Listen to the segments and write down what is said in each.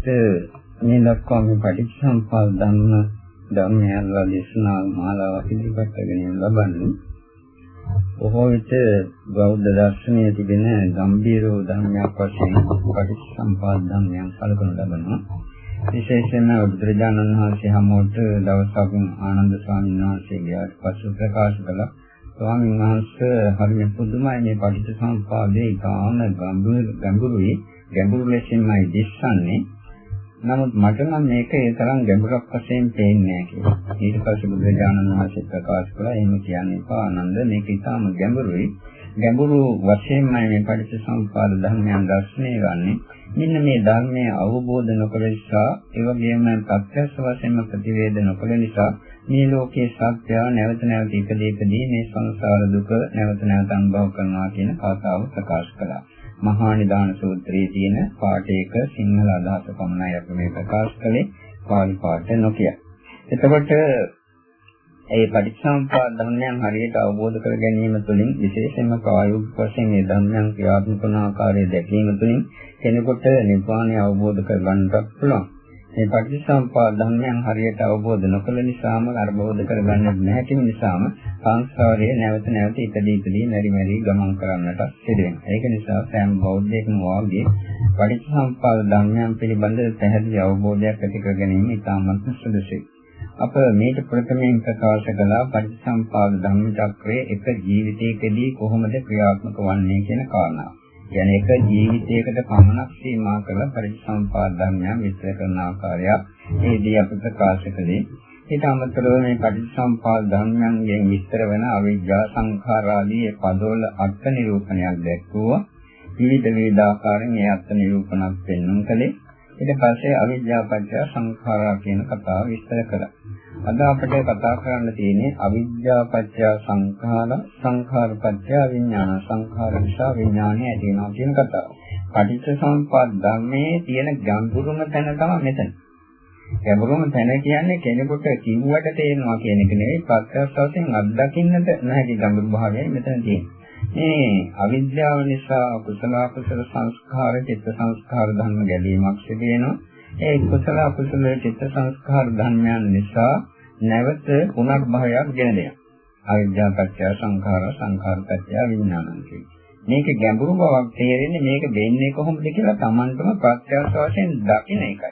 මේ දක්වා මේ පටිච්චසමුප්පාද ධම්ම ධර්මයන්ලා දේශනා මාලාව ඉදිරිපත් කරගෙන ලබන්නේ. බොහෝ විට බෞද්ධ දර්ශනයේ තිබෙන ගම්බීර ධර්මයක් වශයෙන් පටිච්චසමුප්පාද ධර්මයන් සැලකනු ලබනවා. විශේෂයෙන්ම බුදුරජාණන් වහන්සේ හමුවට දවසක් ආනන්ද ස්වාමීන් වහන්සේගේ පසු ප්‍රකාශ කළ. ස්වාමීන් වහන්සේ හරිය පුදුමයි මේ පටිච්චසමුප්පාදේ. ඉතාම ගැඹුරුයි. ගැඹුරු ලෙසින්මයි දිස්සන්නේ. නමුත් මට නම් මේක ඒ තරම් ගැඹුරක් වශයෙන් පේන්නේ නැහැ කියලා. ඊට පස්සේ බුදුරජාණන් වහන්සේ ප්‍රකාශ කළා එහෙම කියන්න එපා ආනන්ද මේක ඉතාම ගැඹුරුයි. ගැඹුරු වශයෙන්ම මේ පටිච්චසමුප්පාද ධර්මයන් දැක්නේ ගන්නේ. මෙන්න මේ ධර්මය අවබෝධ නොකළ නිසා ඒ වගේම ප්‍රත්‍යක්ෂ වශයෙන්ම ප්‍රතිවේද නොකළ නිසා මේ ලෝකයේ සත්‍යය නැවත නැවත ඉපදී ඉපදී මේ සංසාර දුක නැවත නැවත අනුභව කරනවා කියන කතාව ප්‍රකාශ කළා. මහා නිදාන සූත්‍රයේ තියෙන පාඨයක සිංහල අදහස පමණයි අපි මේ ප්‍රකාශ කළේ පාලි පාඨ නොකිය. එතකොට ඒ පටිච්චසමුප්පාද ධර්මයන් හරියට අවබෝධ කර ගැනීම තුළින් විශේෂයෙන්ම ප්‍රායෝගික වශයෙන් මේ ධර්මයන් ක්‍රියාත්මක කරන ආකාරය දැකීම තුළින් කෙනෙකුට නිර්වාණය අවබෝධ කරගන්නට පුළුවන්. මේ පටිච්චසමුප්පාද ධර්මයන් හරියට අවබෝධ නොකළ නිසාම අවබෝධ කරගන්න නැති නිසාම සංස්කාරයේ නැවත නැවත ඉදදී ඉදදී මෙරි මෙරි ගමන් කරන්නට සිදු වෙනවා. ඒක නිසා සෑම බෞද්ධයෙක්ම වාගේ පටිච්චසමුප්පාද ධර්මයන් පිළිබඳ පැහැදිලි අවබෝධයක් ඇති කර ගැනීම ඉතාමත් සුදුසුයි. අප මේක ප්‍රථමයෙන් ප්‍රකාශ කළා පටිච්චසමුපාද ධම්ම චක්‍රයේ එක ජීවිතයකදී කොහොමද ක්‍රියාත්මක වන්නේ කියන කාරණාව. කියන්නේ එක ජීවිතයකට පමණක් සීමා කරලා පරිසම්පාද ධර්මයන් විස්තර කරන ආකාරයක් ඒදී අපි ප්‍රකාශ කළේ ඊට අමතරව මේ පටිච්චසමුපාද ධර්මයන්ගෙන් විස්තර වෙන අවිජ්ජා සංඛාරාදී පදවල අර්ථ නිරූපණයක් දැක්වුවා. විවිධ විවිධ ආකාරයෙන් මේ අර්ථ නිරූපණක් පෙන්වන්න කලේ. ඊට පස්සේ අවිජ්ජා පත්‍ය සංඛාරා කියන කතාව විස්තර කළා. අද අපිට කතා කරන්න තියෙන්නේ අවිද්‍යා පත්‍ය සංඛාර සංඛාර පත්‍ය විඥාන සංඛාර නිසා විඥානය ඇති වෙනවා කියන කතාව. පටිච්ච සමුප්පාද ධර්මයේ තියෙන ගැඹුරුම තැන තමයි මෙතන. ගැඹුරුම තැන කියන්නේ කෙනෙකුට කිව්වට තේරෙනවා කියන එක නෙවෙයි ප්‍රත්‍යක්ෂයෙන් අත්දකින්නට නැති ගැඹුරු භාවයයි මෙතන තියෙන්නේ. මේ අවිද්‍යාව නිසා කුසල කුසල සංස්කාර චිත්ත සංස්කාර ධර්ම ගැලීමක් සිදු වෙනවා. ඒ කුසල අකුසල චිත්ත සංස්කාර ධර්මයන් නිසා නැවත පුනර්භවයක් ගෙන දෙනවා. අවිද්‍යා පත්‍ය සංඛාර සංඛාර පත්‍ය විඥානං මේක ගැඹුරු බවක් තේරෙන්නේ මේක වෙන්නේ කොහොමද කියලා Tamanටම ප්‍රත්‍යක්ෂ වශයෙන් දකින්න එකයි.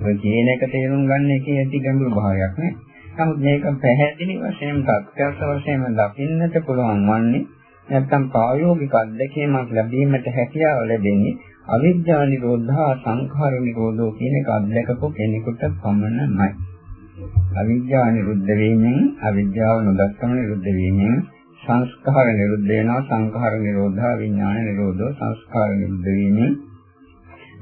ඔය කියන එක තේරුම් ගන්න එකේ ඇති ගැඹුරු භාවයක් නේ. නමුත් මේක පැහැදිලි වශයෙන් ප්‍රත්‍යක්ෂ වශයෙන් දකින්නට පුළුවන් වන්නේ නැත්නම් ප්‍රායෝගික අත්දැකීමක් ලැබීමට හැකියාව ලැබෙන්නේ අවිද්‍යා නිරෝධා සංඛාර නිරෝධෝ කියන එක අත්දැකපු කෙනෙකුට පමණයි. අවිද්‍යාව නිරුද්ධ වීමෙන් අවිද්‍යාව නොදක්කම නිරුද්ධ වීමෙන් සංස්කාර නිරුද්ධ වෙනවා සංඛාර නිරෝධා විඥාන නිරෝධෝ සංස්කාර නිරුද්ධ වීමෙන්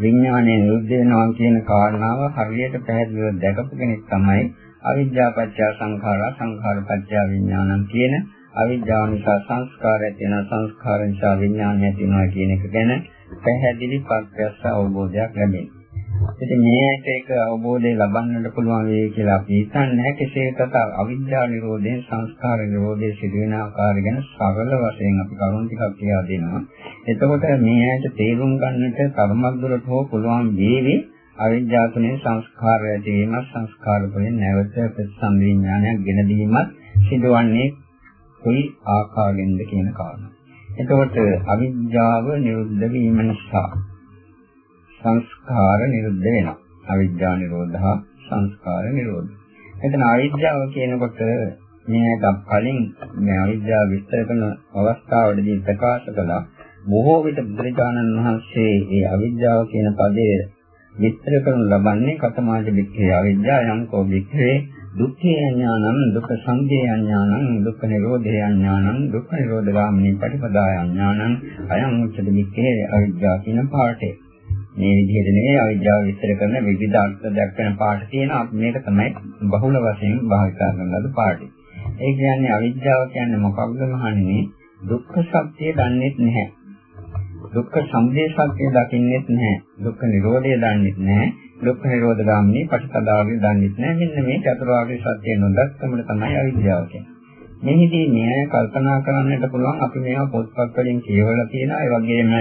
විඥානය නිරුද්ධ වෙනවා කියන කාරණාව හරියට පැහැදිලිව දැකපු කෙනෙක් තමයි අවිද්‍යා පත්‍ය සංඛාරා සංඛාර පත්‍ය විඥානං කියන අවිද්‍යාව නිසා සංස්කාර ඇති වෙනවා සංස්කාර නිසා විඥානය ඇති වෙනවා කියන එක ගැන පැහැදිලි පත්‍යස්ස අවබෝධයක් ලැබෙනවා. ඉතින් මේක එක අවබෝධය ලබන්නට පුළුවන් වෙයි කියලා අපි හිතන්නේ කෙසේකට අවිද්‍යාව නිරෝධයෙන් සංස්කාර නිරෝධයේ සිදුවෙන ආකාරය ගැන සරල වශයෙන් අපි කරුණු ටිකක් කියලා දෙනවා. එතකොට මේ ඇයිට තේරුම් ගන්නට තරමක් දුරට හෝ පුළුවන් වේවි අවිද්‍යාව තුනේ සංස්කාර ඇතිවීම සංස්කාර වලින් නැවත ප්‍රතිසංවිඥානයක් ගෙන දීමත් සිදුවන්නේ කොයි ආකාරයෙන්ද කියන කාරණා. එතකොට අවිද්‍යාව නිරුද්ධ වීම නිසා සංස්කාර නිරුද්ධ වෙනවා. අවිද්‍යා නිරෝධා සංස්කාර නිරෝධ. එතන අවිද්‍යාව කියනකොට මේක කලින් මේ අවිද්‍යාව විස්තර කරන අවස්ථාවේදී ප්‍රකාශ කළා බොහෝ විට බුදුරජාණන් වහන්සේ මේ අවිද්‍යාව කියන පදයේ විස්තර කරනු ලබන්නේ කතමාජ වික්ඛේ අවිද්‍යාව යම් කෝ වික්ඛේ දුක්ඛේ අඥානං දුක්ඛ සංදේ අඥානං දුක්ඛ නිරෝධේ අඥානං දුක්ඛ නිරෝධ ගාමිනී පටිපදාය අඥානං අයං උච්චති වික්ඛේ අවිද්‍යාව කියන පාඩේ මේ විදිහට නෙවෙයි අවිද්‍යාව විස්තර කරන විවිධ අර්ථ දක්වන පාඩ තියෙනවා. මේක තමයි බහුල වශයෙන් භාවිත කරන ලද පාඩේ. ඒ කියන්නේ අවිද්‍යාව කියන්නේ මොකක්ද මහන්නේ? දුක්ඛ සත්‍ය දන්නේ නැහැ. දුක්ඛ සමුදය සත්‍ය දකින්නෙත් නැහැ. දුක්ඛ නිරෝධය දන්නෙත් නැහැ. දුක්ඛ නිරෝධ ගාමිනී පටිපදාවය දන්නෙත් නැහැ. මෙන්න මේ චතුරාර්ය සත්‍ය නොදක්කමල තමයි අවිද්‍යාව කියන්නේ. මෙහිදී මේ කල්පනා කරන්නට පුළුවන් අපි මේවා පොත්පත් වලින් කියවලා තියෙනවා ඒ වගේම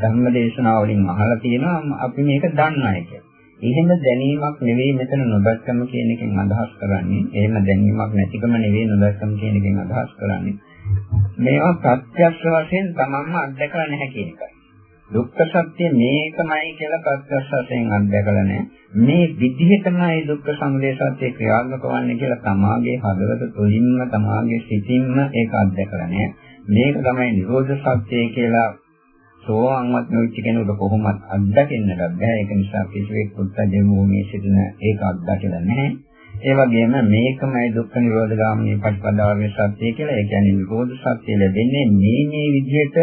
ධර්ම දේශනා වලින් අහලා තියෙනවා අපි මේක දන්නයි කියලා. එහෙම දැනීමක් නෙවෙයි මෙතන නොදක්කම කියන එකෙන් අදහස් කරන්නේ. එහෙම දැනීමක් නැතිකම නෙවෙයි නොදක්කම කියන එකෙන් අදහස් කරන්නේ. මේවා ප්‍රත්‍යක්ෂ වශයෙන් තමන්ම අත්දකලා නැහැ කියන එකයි. දුක්ඛ සත්‍ය මේකමයි කියලා ප්‍රත්‍යක්ෂ වශයෙන් අත්දකලා නැහැ. මේ විදිහටමයි දුක්ඛ සමුදය සත්‍ය ක්‍රියාත්මක වන්නේ කියලා තමාගේ හදවත තුළින්ම තමාගේ සිතින්ම ඒක අත්දකලා නැහැ. මේක තමයි නිරෝධ සත්‍ය කියලා සෝවාන්වත් නොවිච්ච කෙනෙකුට කොහොමවත් අත්දකින්නට බෑ. ඒක නිසා කිසිවෙක් පුත්තජ භූමියේ සිටින ඒක අත්දකිලා නැහැ. ඒ වගේම මේකමයි දුක්ඛ නිරෝධ ගාමිනී ප්‍රතිපදාවේ සත්‍ය කියලා. ඒ කියන්නේ නිරෝධ සත්‍ය ලැබෙන්නේ මේ මේ විදිහට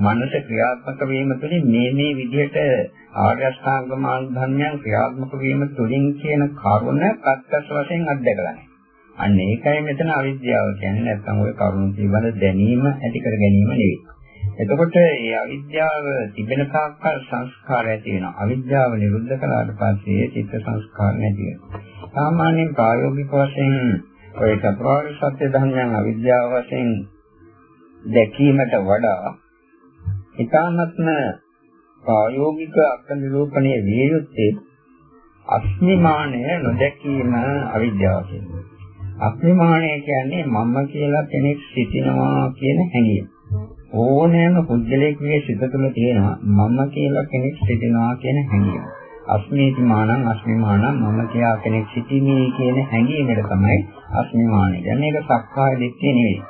මනස ක්‍රියාත්මක වීම තුළින් මේ මේ විදිහට ආර්ය අෂ්ටාංග මාර්ග ධර්මයන් ක්‍රියාත්මක වීම තුළින් කියන කරුණ ප්‍රත්‍යක්ෂ වශයෙන් අත්දැකලා නැහැ. අන්න ඒකයි මෙතන අවිද්‍යාව කියන්නේ නැත්නම් ওই කරුණ පිළිබඳ දැනීම ඇති කර ගැනීම නෙවෙයි. එතකොට මේ අවිද්‍යාව තිබෙන තාක්කල් සංස්කාර ඇති වෙනවා. අවිද්‍යාව නිරුද්ධ කළාට පස්සේ චිත්ත සංස්කාර නැති වෙනවා. සාමාන්‍යයෙන් ප්‍රායෝගික වශයෙන් ඔය චතුරාර්ය සත්‍ය ධර්මයන් අවිද්‍යාව වශයෙන් දැකීමට වඩා ඊ타ත්ම ප්‍රායෝගික අත්නිරූපණයේ විය යුත්තේ අස්මිමානය නොදැකීම අවිද්‍යාව කියන්නේ. අස්මිමානය කියන්නේ මම කියලා කෙනෙක් සිටිනවා කියන හැඟීම. ඕනෑම පුද්ගලයෙකුගේ සිත තුළ තියෙනවා මම කියලා කෙනෙක් සිටිනවා කියන හැඟීම. අස්මේති මානං අස්මිමානං මම කියා කෙනෙක් සිටිනේ කියන හැඟීමකට තමයි අස්මිමානය. දැන් මේක සක්කාය දිට්ඨිය නෙවෙයි.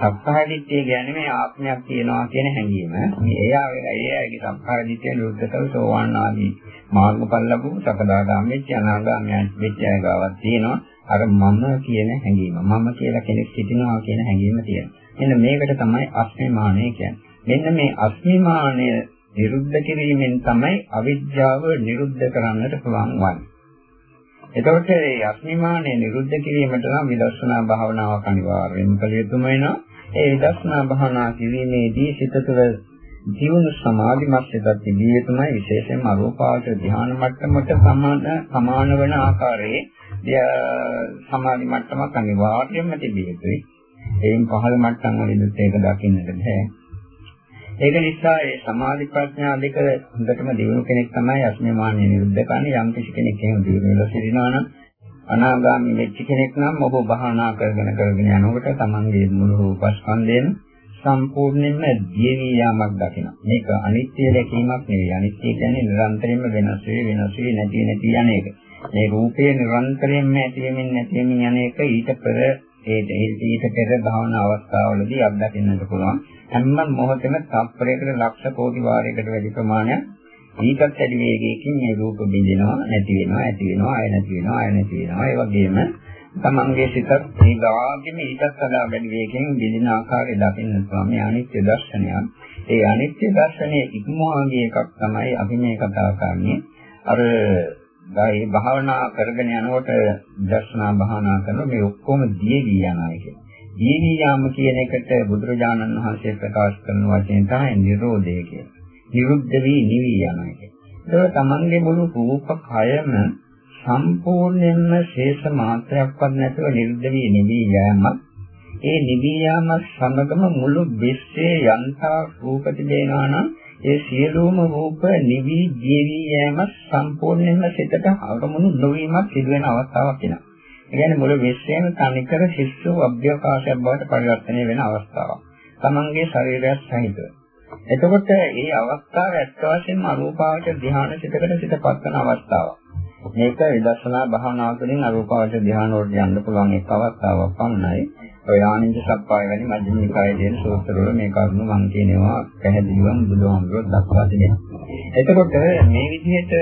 සක්කාය දිට්ඨිය කියන්නේ මේ ආත්මයක් තියෙනවා කියන හැඟීම. මේ එයා එයාගේ සක්කාය දිට්ඨිය නිරුද්ධ කළ සෝවාන් ආදී මාර්ගඵල ලැබු සකදාගාම වෙච්ච අනාගාමයන් වෙච්ච අය ගාවක් තියෙනවා. අර මම කියන හැඟීම. මම කියලා කෙනෙක් සිටිනවා කියන හැඟීම තියෙනවා. මෙන්න මේකට තමයි අස්මිමානය කියන්නේ. මෙන්න මේ අස්මිමානය නිරුද්ධ කිරීමෙන් තමයි අවිද්‍යාව නිරුද්ධ කරන්නට පුළුවන් වන්නේ. එතකොට මේ අස්මිමානය නිරුද්ධ කිරීමට නම් විදර්ශනා භාවනාවක් අනිවාර්යයෙන්ම කළ යුතුම වෙනවා. ඒ විදර්ශනා භාවනා කිරීමේදී සිත තුළ ජීවන සමාධිමත් සිතක් තිබිය යුතුමයි විශේෂයෙන්ම අරූපාවචර ධ්‍යාන මට්ටමට සමාන සමාන වන ආකාරයේ සමාධි මට්ටමක් අනිවාර්යයෙන්ම තිබිය යුතුයි. එයින් පහළ මට්ටම් වලින් ඒක දකින්නට බෑ. ඒක නිසා ඒ සමාධි ප්‍රඥා දෙක හොඳටම දිනු කෙනෙක් තමයි අස්මිමානිය නිරුද්ධ කරන්නේ යම් කිසි කෙනෙක් එහෙම දිනුවලා සිටිනවා නම් අනාගාමී වෙච්ච කෙනෙක් නම් ඔබ භාවනා කරගෙන කරගෙන යනකොට තමන්ගේ මුළු රූපස්කන්ධයෙන් සම්පූර්ණයෙන්ම දියවි යාමක් දකිනවා. මේක අනිත්‍ය දැකීමක් නෙවෙයි. අනිත්‍ය කියන්නේ නිරන්තරයෙන්ම වෙනස් වෙයි වෙනස් වෙයි නැති නැති යන එක. මේ රූපේ නිරන්තරයෙන්ම ඇති වෙමින් නැති වෙමින් යන එක ඊට පෙර ඒ ඊට පෙර භාවනා අවස්ථාවලදී අත්දකින්නට පුළුවන්. හැම මොහොතෙම තත්පරයකට ලක්ෂ කෝටි වාරයකට වැඩි ප්‍රමාණයක් ඊටත් වැඩි වේගයකින් මේ රූප බිඳිනවා නැති වෙනවා ඇති වෙනවා ආය නැති වෙනවා ආය නැති වෙනවා. ඒ වගේම තමන්ගේ සිතත් ඒ ගාගෙම ඊටත් වඩා වැඩි වේගයෙන් බිඳින ආකාරය දකින්න පුළුවන් මේ අනිත්‍ය දර්ශනයක්. ඒ අනිත්‍ය දර්ශනයේ ඉක්මවාගේ එකක් තමයි අපි මේ කතා කරන්නේ. අර ඒ භාවනා කරගෙන යනකොට දර්ශනා භාවනා කරන මේ ඔක්කොම දියවි යනවා කියන්නේ දීවි යාම කියන එකට බුදුරජාණන් වහන්සේ ප්‍රකාශ කරන වචනේ තමයි නිරෝධය කියන්නේ. නිරුද්ධ වී නිවි යනවා කියන්නේ. ඒක තමන්ගේ මුළු රූප කයම සම්පූර්ණයෙන්ම ශේෂ මාත්‍රයක්වත් නැතුව නිරුද්ධ වී නිවි යෑමක්. ඒ නිවි යාම සමගම මුළු විශ්වයේ යන්තා රූප තිබෙනවා නම් ඒ සියලුම රූප නිවි ජීවි යෑම සම්පූර්ණයෙන්ම සිතට අරමුණු නොවීමක් සිදුවෙන අවස්ථාවක් වෙනවා. ඒ කියන්නේ මුළු විශ්වයම තනිකර ශිෂ්‍ය අභ්‍යවකාශයක් බවට පරිවර්තනය වෙන අවස්ථාවක්. තමන්ගේ ශරීරයත් සහිතව. එතකොට මේ අවස්ථාව ඇත්ත වශයෙන්ම අරූපාවචර ධ්‍යාන සිතකට සිතපත් කරන අවස්ථාවක්. මේක විදර්ශනා භාවනාව තුළින් අරූපාවචර ධ්‍යාන වලට යන්න පුළුවන් එක් අවස්ථාවක් පමණයි. ඔය ආනින්ද සප්පාය වැනි මධ්‍යම නිකායේ දෙන සූත්‍රවල මේ කරුණු මම කියනවා පැහැදිලිවම බුදුහාමුදුරුවෝ දක්වා තිබෙනවා. එතකොට මේ විදිහට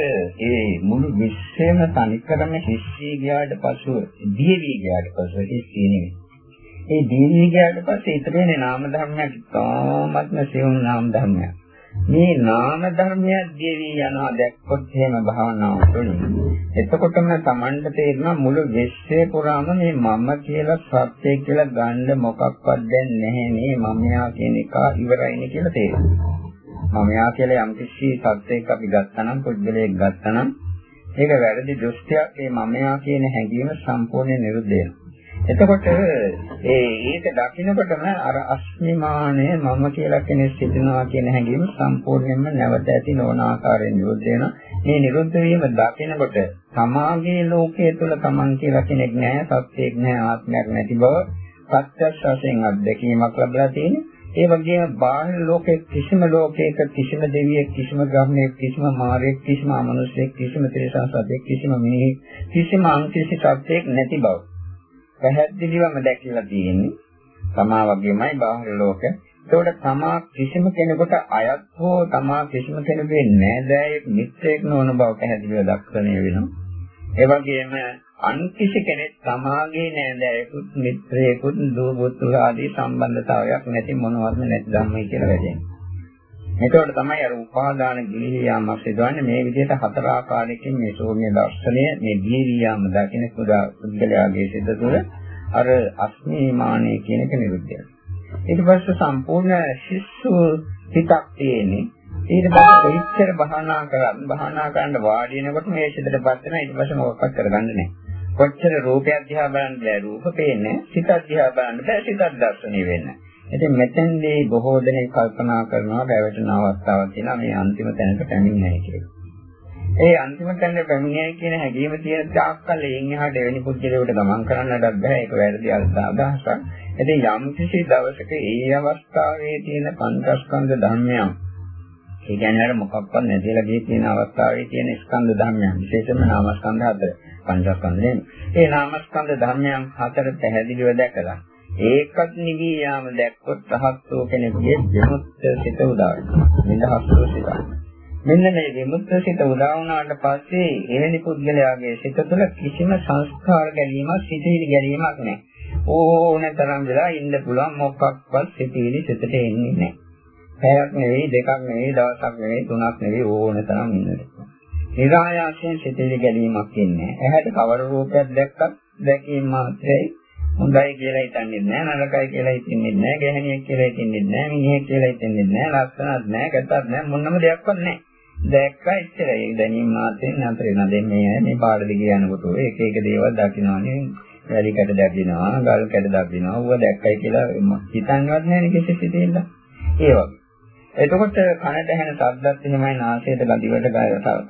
ඒ මුළු විශ්වයම තනිකරම හිස්සී ගියාට පසුව දියවි ගියාට පසුව හිස්සී නෙවෙයි. ඒ දියවි ගියාට පස්සේ ඊට වෙන්නේ නාම ධර්මයක් තාමත්ම සියුම් නාම ධර්මයක්. මේ නාම ධර්මයක් දෙවි යනවා දැක්කොත් එහෙම භාවනාව තුළින්. එතකොටම Tamanට තේරෙනවා මුළු විශ්වය පුරාම මේ මම කියලා සත්‍ය කියලා ගන්න මොකක්වත් දැන් නැහැ නේ. මමයා කියන එක ඉවරයිනේ කියලා තේරෙනවා. මමයා කියලා යම් කිසි සත්‍යයක් අපි ගත්තනම් පුද්ගලයෙක් ගත්තනම් ඒක වැරදි දෘෂ්ටියක්. මේ මමයා කියන හැඟීම සම්පූර්ණයෙන් නිරුද්ධ වෙනවා. එතකොට ඒ ඒක දකින්නකොටම අර අස්මිමානය මම කියලා කෙනෙක් සිටිනවා කියන හැඟීම සම්පූර්ණයෙන්ම නැවත ඇති නොවන ආකාරයෙන් නිරුද්ධ වෙනවා. මේ නිරුද්ධ වීම දකින්නකොට සමාගයේ ලෝකයේ තුල Taman කියලා කෙනෙක් නැහැ, සත්‍යයක් නැහැ, ආත්මයක් නැති බව ප්‍රත්‍යක්ෂ වශයෙන් අත්දැකීමක් ලැබලා තියෙනවා. ඒ වගේම බාහිර ලෝකයේ කිසිම ලෝකයක කිසිම දෙවියෙක් කිසිම ග්‍රහණයක් කිසිම මාරයෙක් කිසිම අමනුෂ්‍යයෙක් කිසිම තිරසන් සත්‍යයක් කිසිම මිනිහෙක් කිසිම අංකිසි සත්‍යයක් නැති බව පැහැදිලිවම දැකලා තියෙන්නේ තමා වගේමයි බාහිර ලෝකෙ. ඒකට තමා කිසිම කෙනෙකුට අයත් හෝ තමා කිසිම කෙනෙකුගේ නෑදෑයෙක් මිත්‍රයෙක් නොවන බව පැහැදිලිව දක්වණය වෙනවා. ඒ වගේම අන් කිසි කෙනෙක් තමාගේ නෑදෑයෙකුත් මිත්‍රයෙකුත් දුව පුතු ආදී සම්බන්ධතාවයක් නැති මොනවත්ම නැති ධම්මයි කියලා වැදෙනවා. එතකොට තමයි අර උපාදාන ගිලිහියාමක් සිදුවන්නේ මේ විදිහට හතර ආකාරයකින් මේ ශූන්‍ය දර්ශනය මේ ගිලිහියාම දකින්න කුඩා පුද්ගලයාගේ සිත තුළ අර අස්මිමානය කියන එක නිරුද්ධ වෙනවා. ඊට පස්සේ සම්පූර්ණ ශිස්සු හිතක් තියෙන්නේ. ඊට පස්සේ කොච්චර බහනා කරත් බහනා කරන්න වාඩි වෙනකොට මේ සිතටපත් වෙනවා ඊට පස්සේ මොකක්වත් කරගන්න නැහැ. කොච්චර රූපයක් දිහා බලන්න බෑ රූප පේන්නේ සිතක් දිහා බලන්න බෑ සිතක් දර්ශනය වෙන්නේ. ඉතින් මෙතෙන්දී බොහෝ දෙනෙක් කල්පනා කරනවා රැවටෙන අවස්ථාවක් තියෙනවා මේ අන්තිම තැනට පැමිණෙන්නේ කියලා. ඒ අන්තිම තැනට පැමිණෙයි කියන හැඟීම තියෙන තාක්කල් එයින් එහාට එවැනි පුද්ගලයෙකුට ගමන් කරන්නට බෑ ඒක වැරදි අදහසක්. ඉතින් යම් කිසි දවසක ඒ අවස්ථාවේ තියෙන පංචස්කන්ධ ධර්මයන් ඒ කියන්නේ අර මොකක්වත් නැතිලා ගියේ තියෙන අවස්ථාවේ තියෙන ස්කන්ධ ධර්මයන් විශේෂයෙන්ම නාමස්කන්ධ හතර පංචස්කන්ධයෙන් ඒ නාමස්කන්ධ ධර්මයන් හතර පැහැදිලිව දැකලා ඒකත් නිවි යාම දැක්කොත් රහත්ෝ කෙනෙකුගේ විමුක්ත සිත උදා වෙනවා. නිදහස් සිත. මෙන්න මේ විමුක්ත සිත උදා වුණාට පස්සේ එවැනි පුද්ගලයාගේ සිත තුළ කිසිම සංස්කාර ගැනීමක් සිතේලි ගැනීමක් නැහැ. ඕන තරම් වෙලා ඉන්න පුළුවන් මොකක්වත් සිතේලි සිතට එන්නේ නැහැ. පැයක් නෙවෙයි දෙකක් නෙවෙයි දවසක් නෙවෙයි තුනක් නෙවෙයි ඕන තරම් ඉන්නට. නිරායාසයෙන් සිතේලි ගැනීමක් ඉන්නේ. ඇහැට කවර රූපයක් දැක්කත් දැකීම මාත්‍රයි හොඳයි කියලා හිතන්නේ නැහැ නරකයි කියලා හිතන්නේ නැහැ ගැහණියක් කියලා හිතන්නේ නැහැ මිනිහෙක් කියලා හිතන්නේ නැහැ ලස්සනක් නැහැ කැතක් නැහැ මොනම දෙයක්වත් නැහැ. දැක්කා ඉච්චරයි. ඒ දැනීම මාත්‍රෙන් නතර වෙන දෙන්නේ මේ පාඩ දිගේ යනකොට එක එක දේවල් දකින්නවානේ වැලි කැට දකින්නවා ගල් කැට දකින්නවා ඌව දැක්කයි කියලා හිතන්නවත් නැහැ නේ කිසි සිතෙන්න ඒ වගේ. එතකොට කනට ඇහෙන ශබ්දත් එහෙමයි නාසයට ගදිවට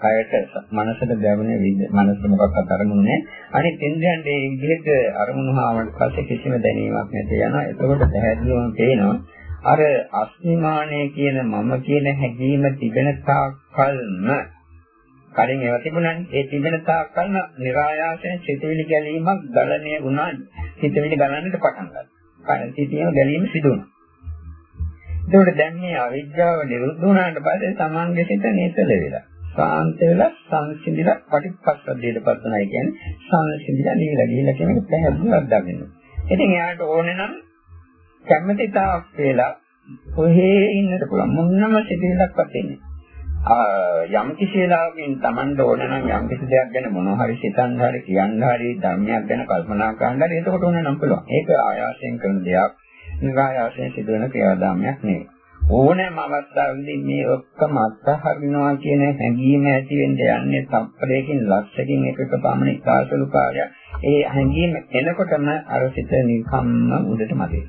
කයට මනසට දැවෙන මනස මොකක්වත් අරමුණු නැහැ. අනිත් ඉන්ද්‍රයන් මේ විදිහට අරමුණු හාවට පස්සේ කිසිම දැනීමක් නැති යනවා. එතකොට පැහැදිලිවම පේනවා අර අස්මිමානය කියන මම කියන හැඟීම තිබෙන තාක්කල්ම කලින් ඒවා තිබුණානේ. ඒ තිබෙන තාක්කල්ම નિરાයාසයෙන් සිතවිලි ගැලීමක් ගලණය වුණා. සිතවිලි ගලන්නට පටන් ගත්තා. සිතවිලි ගැලීම සිදු වුණා. ඒකට දැන් මේ අවිද්‍යාව නිරුද්ධ වුණාට පස්සේ තමන්ගේ සිත නිසල වෙලා සාන්ත වෙලා සංසිඳිලා පටිච්චසමුප්පාදයට පත් වෙනවා කියන්නේ සංසිඳිලා නිවිලා ගිහිල්ලා කියන එක පැහැදිලිවක් දකින්න. ඉතින් එයාට ඕනේ නම් කැමැති තාක් වෙලා කොහේ ඉන්නද පුළුවන් මොනම සිතිවිල්ලක්වත් එන්නේ. යම් කිසි වෙලාවකින් Tamanට ඕන නම් යම් කිසි දෙයක් ගැන මොනවා හරි සිතන්න හරි කියන්න හරි ධර්මයක් ගැන කල්පනා කරන්න හරි එතකොට ඕන නම් පුළුවන්. ඒක ආයාසයෙන් කරන දෙයක්. නිරායාසයෙන් සිදුවන ක්‍රියාදාමයක් නෙවෙයි. ඕනෑම අවස්ථාවකදී මේ ඔක්කොම අත්හරිනවා කියන හැඟීම ඇති වෙන්න යන්නේ තප්පරයකින් ලක්ෂකින් එකක පමණ ඉකාසලු කාර්යයක්. ඒ හැඟීම එනකොටම අර සිත නිකම්ම උඩට මතේ.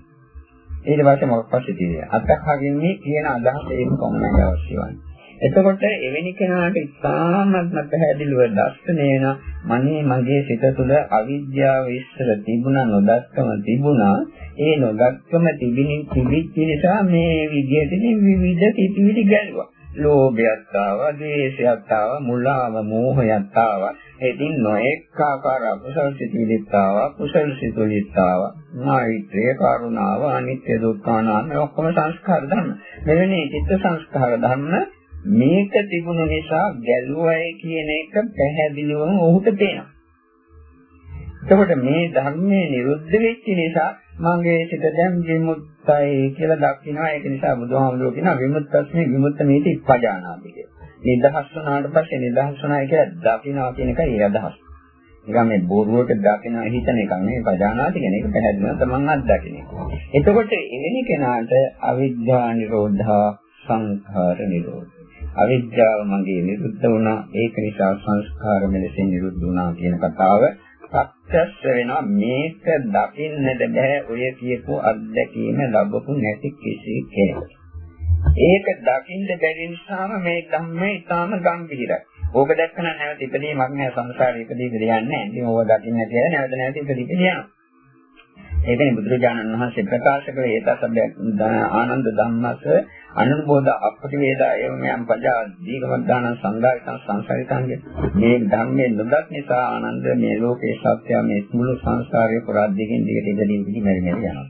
ඊට පස්සේ මොකක්ද සිදුවේ? අත්හරින්නේ කියන අදහස ඒක කොහොමද අවශ්‍ය වන්නේ? එතකොට එවැනි කෙනාට ඉතාමත්ම පැහැදිලිව දැක්වෙන මනේ මගේ සිත තුළ අවිද්‍යාව ඉස්සර තිබුණා නොදක්කම තිබුණා. ඒ නොදක්කම තිබෙනින් තිබිච්ච නිසා මේ විදිහට විවිධ පිටිවිලි ගැලුවා. ලෝභයත් ආවා ද්වේෂයත් ආවා මුලාව මෝහයත් ආවා. ඉතින් නොඑක ආකාර අකුසල සිතිවිලිත් ආවා කුසල සිතිවිලිත් ආවා. මෛත්‍රිය කරුණාව අනිත්‍ය දුක්ඛ අනාත්ම ඔක්කොම සංස්කාර ධර්ම. මෙවැනි චිත්ත සංස්කාර ධර්ම මේක තිබුණ නිසා ගැලුවයි කියන එක පැහැදිලිවම ඔහුට තේනවා. එතකොට මේ ධර්මයේ නිරුද්ධ වෙච්ච නිසා මගේ සිත දැන් විමුක්තයි කියලා දකිනවා. ඒක නිසා බුදුහාමුදුරුවෝ කියනවා විමුක්තස්මේ විමුක්ත මේටි පජානාති කියලා. නිදහස් වුණාට පස්සේ නිදහස් වුණායි කියලා දකිනවා කියන එකයි ඒ අදහස. නිකන් මේ බොරුවට දකිනවා හිතන එක නෙවෙයි පජානාති කියන එක පැහැදිලිව තමන් අත්දකින්න. එතකොට එවැනි කෙනාට අවිද්‍යා නිරෝධා සංඛාර නිරෝධ අවිද්‍යාව මගේ නිරුද්ධ වුණා ඒක නිසා සංස්කාර මෙලෙසින් නිරුද්ධ වුණා කියන කතාව ප්‍රත්‍යක්ෂ වෙනවා මේක දකින්නද බෑ ඔය කියපු අත්දැකීම ලැබපු නැති කිසි කෙනෙක්. ඒක දකින්න බැරි නිසාම මේ ධම්මේ ඊටාම ගැඹිරයි. ඕක දැක්කම නැවත ඉපදීමක් නෑ සංසාරේ ඉපදී ඉපදී යන්නේ. ඉතින් ඕක දකින්න නැතිව නැවත නැවත ඉපදී ඉපදී යනවා. ඒකනේ බුදුරජාණන් වහන්සේ ප්‍රකාශ කළේ ඒතසබ්බ ආනන්ද ධම්මස අනුබෝධ අපටි වේදා එවමයන් පජා දීගමද්දාන සංගායතන සංසාරිතංග මේ ධම්මේ නොදත් නිසා ආනන්ද මේ ලෝකේ සත්‍ය මේ මුළු සංසාරේ පුරා දිගින් දිගට ඉඳින් ඉඳි මෙරි මෙරි යනවා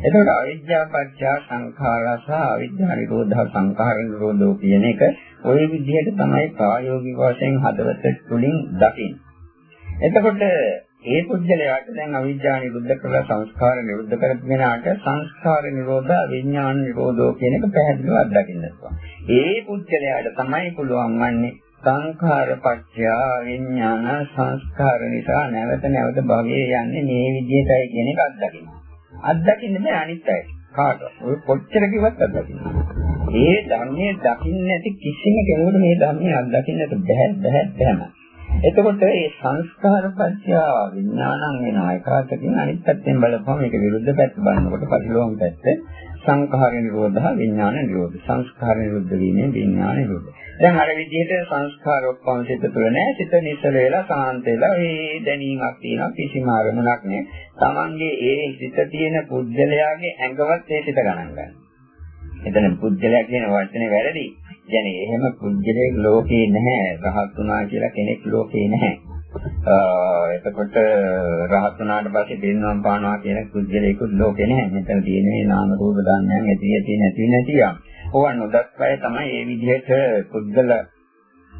එතකොට අවිද්‍යා පත්‍ය සංඛාරා සහ අවිද්‍යා නිරෝධ සංඛාර නිරෝධෝ කියන එක ওই විදිහට තමයි ප්‍රායෝගික වශයෙන් හදවත තුළින් දකින්නේ. එතකොට ඒ පුද්ගලයාට දැන් අවිද්‍යාව නිරුද්ධ කරලා සංස්කාර නිරුද්ධ කරගෙනාට සංස්කාර නිරෝධ විඥාන නිරෝධෝ කියන එක පැහැදිලිව අත්දකින්න පුළුවන්. ඒ පුද්ගලයාට තමයි පුළුවන් වන්නේ සංඛාර පත්‍ය විඥාන සංස්කාර නිසා නැවත නැවත භවයේ යන්නේ මේ විදිහටයි කියන එක අත්දකින්න. අත්දකින්න බෑ අනිත් අය. කාටවත්. ඔය කොච්චර කිව්වත් අත්දකින්න. ඒ ධර්මයේ දකින්න නැති කිසිම කෙනෙකුට මේ ධර්මයේ අත්දකින්නට බෑ බෑ බෑම. එතකොට මේ සංස්කාර පත්‍ය විඥානං වෙනවා එකwidehatකින් අනිත් පැත්තෙන් බලපුවම මේක විරුද්ධ පැත්ත බලනකොට පරිලෝම පැත්ත සංඛාර නිරෝධහ විඥාන නිරෝධ සංස්කාර නිරුද්ධ වීමෙන් විඥාන නිරෝධ දැන් අර විදිහට සංස්කාර ඔක්කොම සිත තුළ නැහැ සිත නිසල වෙලා සාන්ත වෙලා ඒ දැනීමක් තියෙනවා කිසිම අරමුණක් නැහැ Tamange ඒ සිත තියෙන පුද්ගලයාගේ ඇඟවත් ඒ සිත ගණන් ගන්න. එතන පුද්ගලයා කියන වචනේ වැරදි. කියන්නේ එහෙම පුද්ගලයෙක් ලෝකේ නැහැ. රහත් වුණා කියලා කෙනෙක් ලෝකේ නැහැ. එතකොට රහත් වුණාට පස්සේ දෙන්නම් පානවා කියන පුද්ගලයෙකුත් ලෝකේ නැහැ. මෙතන තියෙන මේ නාම රූප ධර්මයන් ඇති ඇති නැති නැති යම්. ඕවා නොදක්වය තමයි මේ විදිහට පුද්ගල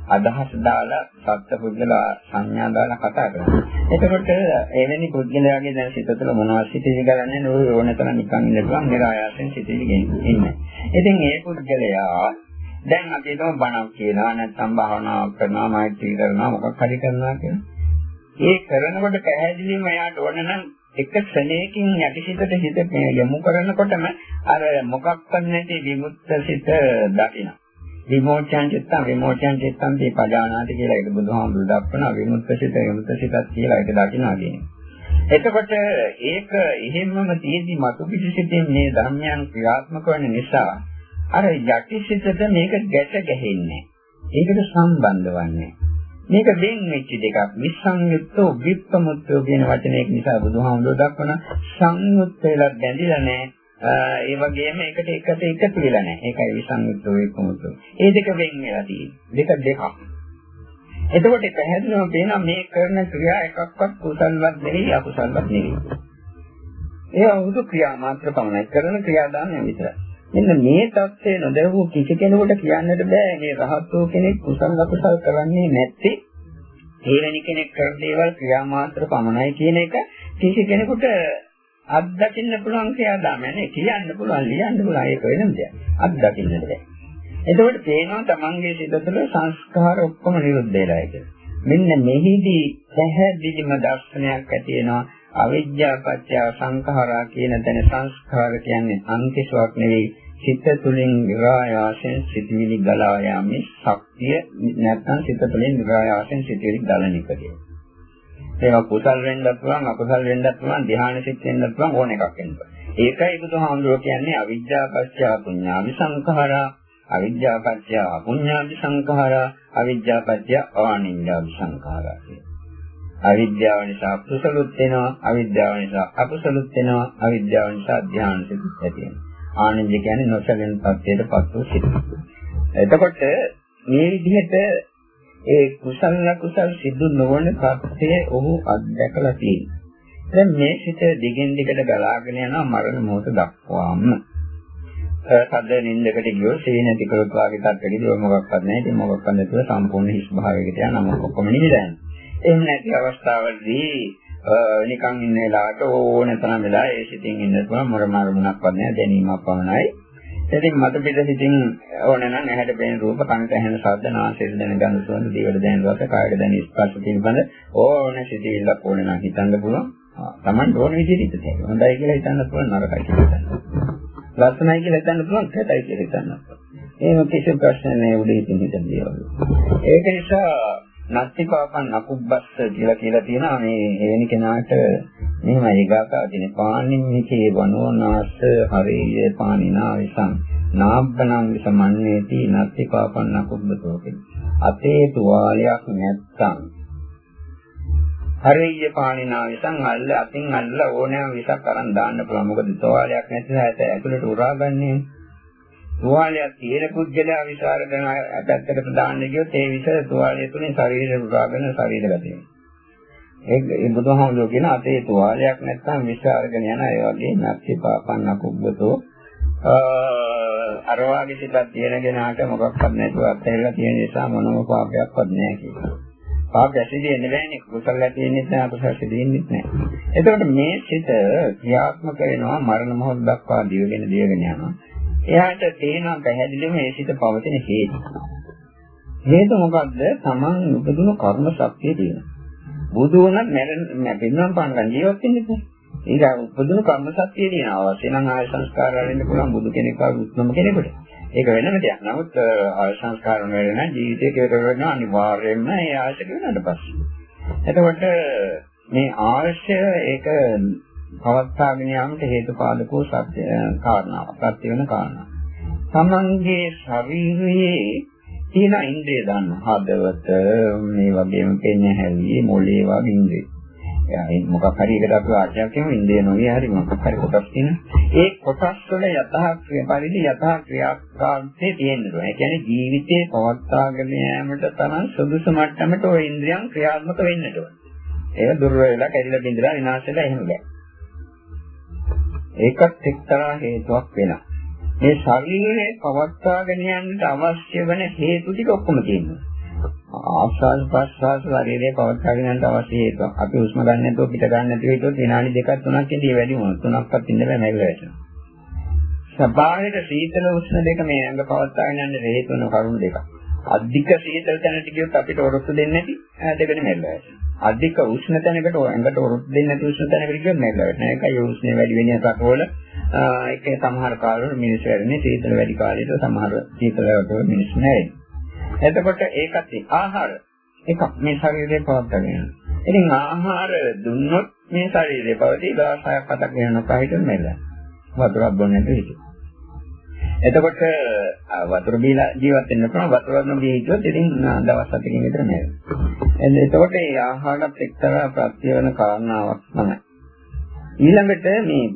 අදහස් දාලා සත්‍ය පුද්ගල සංඥා දාලා කතා කරන්නේ. එතකොට එවැනි පුද්ගලයාගේ දැන් සිත තුළ මොනවද සිටිවි ගලන්නේ නෝ ඕනතරම් නිකන් ඉඳලා නිරායාසයෙන් සිටිවි ඉන්නේ. ඉතින් මේ පුද්ගලයා දැන් අපි හිතමු බණක් කියනවා නැත්නම් භාවනා කරනවා මෛත්‍රී කරනවා මොකක් හරි කරනවා කියලා. ඒ කරනකොට පැහැදිලිවම එයාට ඕන නම් එක ක්ෂණයකින් යටිසිතට හිත යොමු කරනකොටම අර මොකක්වත් නැති විමුක්ත සිත දකිනවා. විමෝචන චිත්තං විමෝචන චිත්තං දී පජානාති කියලා ඒක බුදුහාමුදුරු දක්වනවා විමුක්ත සිත විමුක්ත සිතක් කියලා ඒක දකිනවා කියන්නේ. එතකොට ඒක එහෙමම තියෙදි මතු පිටිසිතින් මේ ධර්මයන් ක්‍රියාත්මක වෙන නිසා අර යටිසිතට මේක ගැට ගැහෙන්නේ. ඒකට සම්බන්ධ වන්නේ. මේක වෙන් වෙච්ච දෙකක්. විසංයුක්තෝ විප්පමුත්තෝ කියන වචනයක නිසා බුදුහාමුදුරුවෝ දක්වන සංයුක්ත වෙලා බැඳිලා නැහැ. ඒ වගේම එකට එකට එකතු වෙලා නැහැ. ඒකයි විසංයුක්තෝ විප්පමුත්තෝ. ඒ දෙක වෙන් වෙලා තියෙන්නේ. දෙක දෙකක්. එතකොට පැහැදිලිවම පේනවා මේ කරන ක්‍රියා එකක්වත් කුසල්වත් නෙවෙයි අකුසල්වත් නෙවෙයි. ඒ වුදු ක්‍රියා මාත්‍ර පමණයි කරන ක්‍රියාදාමය විතරයි. මෙන්න මේ தත්ත්වය නොදැවූ කිසි කෙනෙකුට කියන්නට බෑ. මේ රහත්ෝ කෙනෙක් කුසල අකුසල කරන්නේ නැත්තේ. හේවැනි කෙනෙක් කරන දේවල් ක්‍රියාමාත්‍ර පමණයි කියන එක කිසි කෙනෙකුට අත්දකින්න පුළුවන් ක්‍රියාදාමයක් නේ කියන්න පුළුවන් ලියන්න පුළුවන්. ඒක වෙනම දෙයක්. අත්දකින්නට බෑ. එතකොට තේනවා තමන්ගේ සිත තුළ සංස්කාර ඔක්කොම නිරුද්ධ වෙලා කියලා මෙන්න මෙහිදී පැහැදිලිම දර්ශනයක් ඇති වෙනවා. අවිද්‍යා පත්‍ය සංඛාරා කියන තැන සංස්කාර කියන්නේ අන්තිසාවක් නෙවෙයි සිත තුළින් විරායාසෙන් සිටිවිලි ගලා යාමේ ශක්තිය නැත්නම් සිත තුළින් විරායාසෙන් සිටිවිලි ගලන එක කියන්නේ. ඒක කුසල් වෙන්නත් පුළුවන් අකුසල් වෙන්නත් පුළුවන් ධ්‍යාන සිත් වෙන්නත් පුළුවන් ඕන එකක් වෙන්න පුළුවන්. ඒකයි බුදුහාමුදුරුවෝ කියන්නේ අවිද්‍යා පත්‍ය පුඤ්ඤාවි සංඛාරා අවිද්‍යා පත්‍ය අපුඤ්ඤාවි සංඛාරා අවිද්‍යා පත්‍ය ආනිඤ්ඤාවි සංඛාරා කියන්නේ. අවිද්‍යාව නිසා කුසලුත් වෙනවා අවිද්‍යාව නිසා අකුසලුත් වෙනවා අවිද්‍යාව නිසා ධ්‍යාන සිත් ඇති වෙනවා. ආනන්ද කියන්නේ නොසලෙන පත්‍යයටපත් වූ සිත්. එතකොට මේ විදිහට ඒ කුසල කුසල් සිදු නොවන පත්‍යය ඔහු අත්දැකලා තියෙනවා. දැන් මේ සිත දිගින් දිගට ගලාගෙන යනවා මරණ මොහොත දක්වාම. සද්ද නින්දකට ගියෝ සේ නැති කරොත් වාගේ තත්ත්වෙදී මොකක්වත් නැහැ. ඉතින් මොකක්වත් නැතුව සම්පූර්ණ හිස් භාවයකට යනවා. ඔක්කොම නිවිදන්නේ එහෙම නැති අවස්ථාවලදී නිකන් ඉන්න වෙලාවට ඕන තරම් වෙලා ඒ සිතින් ඉන්න පුළුවන් මොර මාරුණක්වත් නැහැ දැනීමක් පමණයි. ඉතින් මත පිට සිතින් ඕන නම් ඇහැට පෙනෙන රූප කනට ඇහෙන ශබ්ද නාසයට දැනෙන ගඳ සුවඳ දිවට දැනෙන රස කායට දැනෙන ස්පර්ශ පිළිබඳ ඕන සිතිවිල්ලක් ඕන නම් හිතන්න පුළුවන්. Taman ඕන විදිහට හිතේ. හොඳයි කියලා හිතන්න පුළුවන් නරකයි කියලා හිතන්න. ලස්සනයි කියලා හිතන්න පුළුවන් කැතයි කියලා හිතන්න පුළුවන්. එහෙම කිසි ප්‍රශ්න නැහැ උඩ හිතින් හිතන දේවල්. ඒක නිසා නත්තිපාපන් නකුබ්බස්ස කියලා කියලා තියෙනවා. මේ එවැනි කෙනාට මෙහෙමයි. ගාථා තියෙන පානිම්මිකේ වනෝනාස හරිය පානිනා විසං නාබ්බනං විසමන්නේති නත්තිපාපන් නකුබ්බතෝ අතේ තුවාලයක් නැත්තම්. හරිය පානිනා විසං අල්ල අතින් අල්ල ඕනෑම විසක් අරන් දාන්න පුළුවන්. මොකද තුවාලයක් නැති නිසා ඇතුළට උරාගන්නේ තුවාලයක් තියෙන පුද්ගලයා විසරගෙන පැත්තකට දාන්න ගියොත් ඒ විස තුවාලය තුලින් ශරීරය උරාගෙන ශරීරගත වෙනවා. ඒ ඒ බුදුහාමුදුරුවෝ කියන අතේ තුවාලයක් නැත්නම් විස අරගෙන යන ඒ වගේ නැති පාපන්න කුබ්බතෝ අර වාගේ සිතක් තියෙන කෙනාට මොකක්වත් නැතුව අත්හැරලා තියෙන නිසා මොනම පාපයක්වත් නැහැ කියනවා. පාපය සිදෙන්නේ නැහැනේ කුසල ඇතිවෙන්නේ නැහැ කුසල සිදෙන්නේ නැහැ. එතකොට මේ සිත ක්‍රියාත්මක වෙනවා මරණ මොහොත දක්වා දිවගෙන දිවගෙන යනවා. එයාට තේනවා පැහැදිලිවම මේ සිත පවතින හේතු. හේතු මොකද්ද? Taman උපදින කර්ම ශක්තිය තියෙනවා. බුදු වුණත් මැරෙන්න පානකන් ජීවත් වෙන්නේ ඒක උපදින කර්ම ශක්තිය තියෙනවා. අවශ්‍ය නම් ආය සංස්කාර වලින් පුළුවන් බුදු කෙනෙක් වගේ උත්නම කෙනෙකුට. ඒක වෙනම දෙයක්. නමුත් ආය සංස්කාර වල නම් ජීවිතේ කෙරෙන වෙන අනිවාර්යයෙන්ම ඒ ආයතක වෙනට පස්සේ. එතකොට මේ අවශ්‍ය ඒක පවත්වාගෙන යාමට හේතුපාදකෝ සත්‍ය කාරණාවක්. සත්‍ය වෙන කාරණාවක්. තමන්ගේ ශරීරයේ තියෙන ඉන්ද්‍රිය දන්න හදවත මේ වගේම පෙන්නේ හැලී මොළේ වගේ ඉන්ද්‍රිය. එයා මොකක් හරි එකට අපි වාක්‍යයක් කියමු ඉන්ද්‍රිය නොවේ හරි මොකක් හරි කොටස් තියෙන. ඒ කොටස් වල යථා පරිදි යථා ක්‍රියාකාරීත්වය තියෙන්න ඕනේ. ඒ කියන්නේ ජීවිතේ පවත්වාගෙන යාමට තරම් සුදුසු මට්ටමට ওই ඉන්ද්‍රියන් ක්‍රියාත්මක වෙන්න ඕනේ. ඒක දුර්වල වෙලා කැඩිලා බිඳලා විනාශ වෙලා එහෙම බෑ. ඒකත් එක්තරා හේතුවක් වෙනවා. මේ ශරීරය පවත්වාගෙන යන්නට අවශ්‍ය වෙන හේතු ටික ඔක්කොම තියෙනවා. ආස්වාද ප්‍රස්වාස ශරීරය පවත්වාගෙන යන්නට අවශ්‍ය හේතු. අපි උස්ම ගන්න නැතුව පිට ගන්න නැතුව හිටියොත් විනාඩි දෙකක් තුනක් ඉඳී වැඩි වුණා. තුනක්වත් ඉන්න බෑ නැගලා වැටෙනවා. ස්වභාවයට සීතල උෂ්ණ දෙක මේ අංග පවත්වාගෙන යන්න හේතු වෙන කරුණු දෙකක්. අධික සීතල තැනට ගියොත් අපිට ඔරොත්තු දෙන්නේ නැති දෙකෙන් මෙල්ල වැටෙනවා. අධික උෂ්ණ තැනකට ඇඟට උරුත් දෙන්නේ නැති උෂ්ණ තැනකට ගියොත් නෑ වැටෙනවා. ඒකයි උෂ්ණය වැඩි වෙන රටවල ඒක සමහර කාලවල මිනිස්සු වැඩිනේ සීතල වැඩි කාලයට සමහර සීතල වලට මිනිස්සු නෑ. එතකොට ඒකත් ආහාර එකක් මේ ශරීරයේ පවත්වාගෙන යනවා. ඉතින් ආහාර දුන්නොත් මේ ශරීරයේ පවතී දවස් 6ක් 7ක් වෙනකම් හිටින්න මෙල්ල. වතුරක් බොන්නේ නැතුව හිටින්න. එතකොට වතුර බීලා ජීවත් වෙන්න පුළුවන් වතුර නොබී හිටියොත් ඉතින් දවස් 7කින් විතර නේද. එතකොට මේ ආහාරත් එක්තරා ප්‍රත්‍ය වෙන කාරණාවක් තමයි. ඊළඟට මේ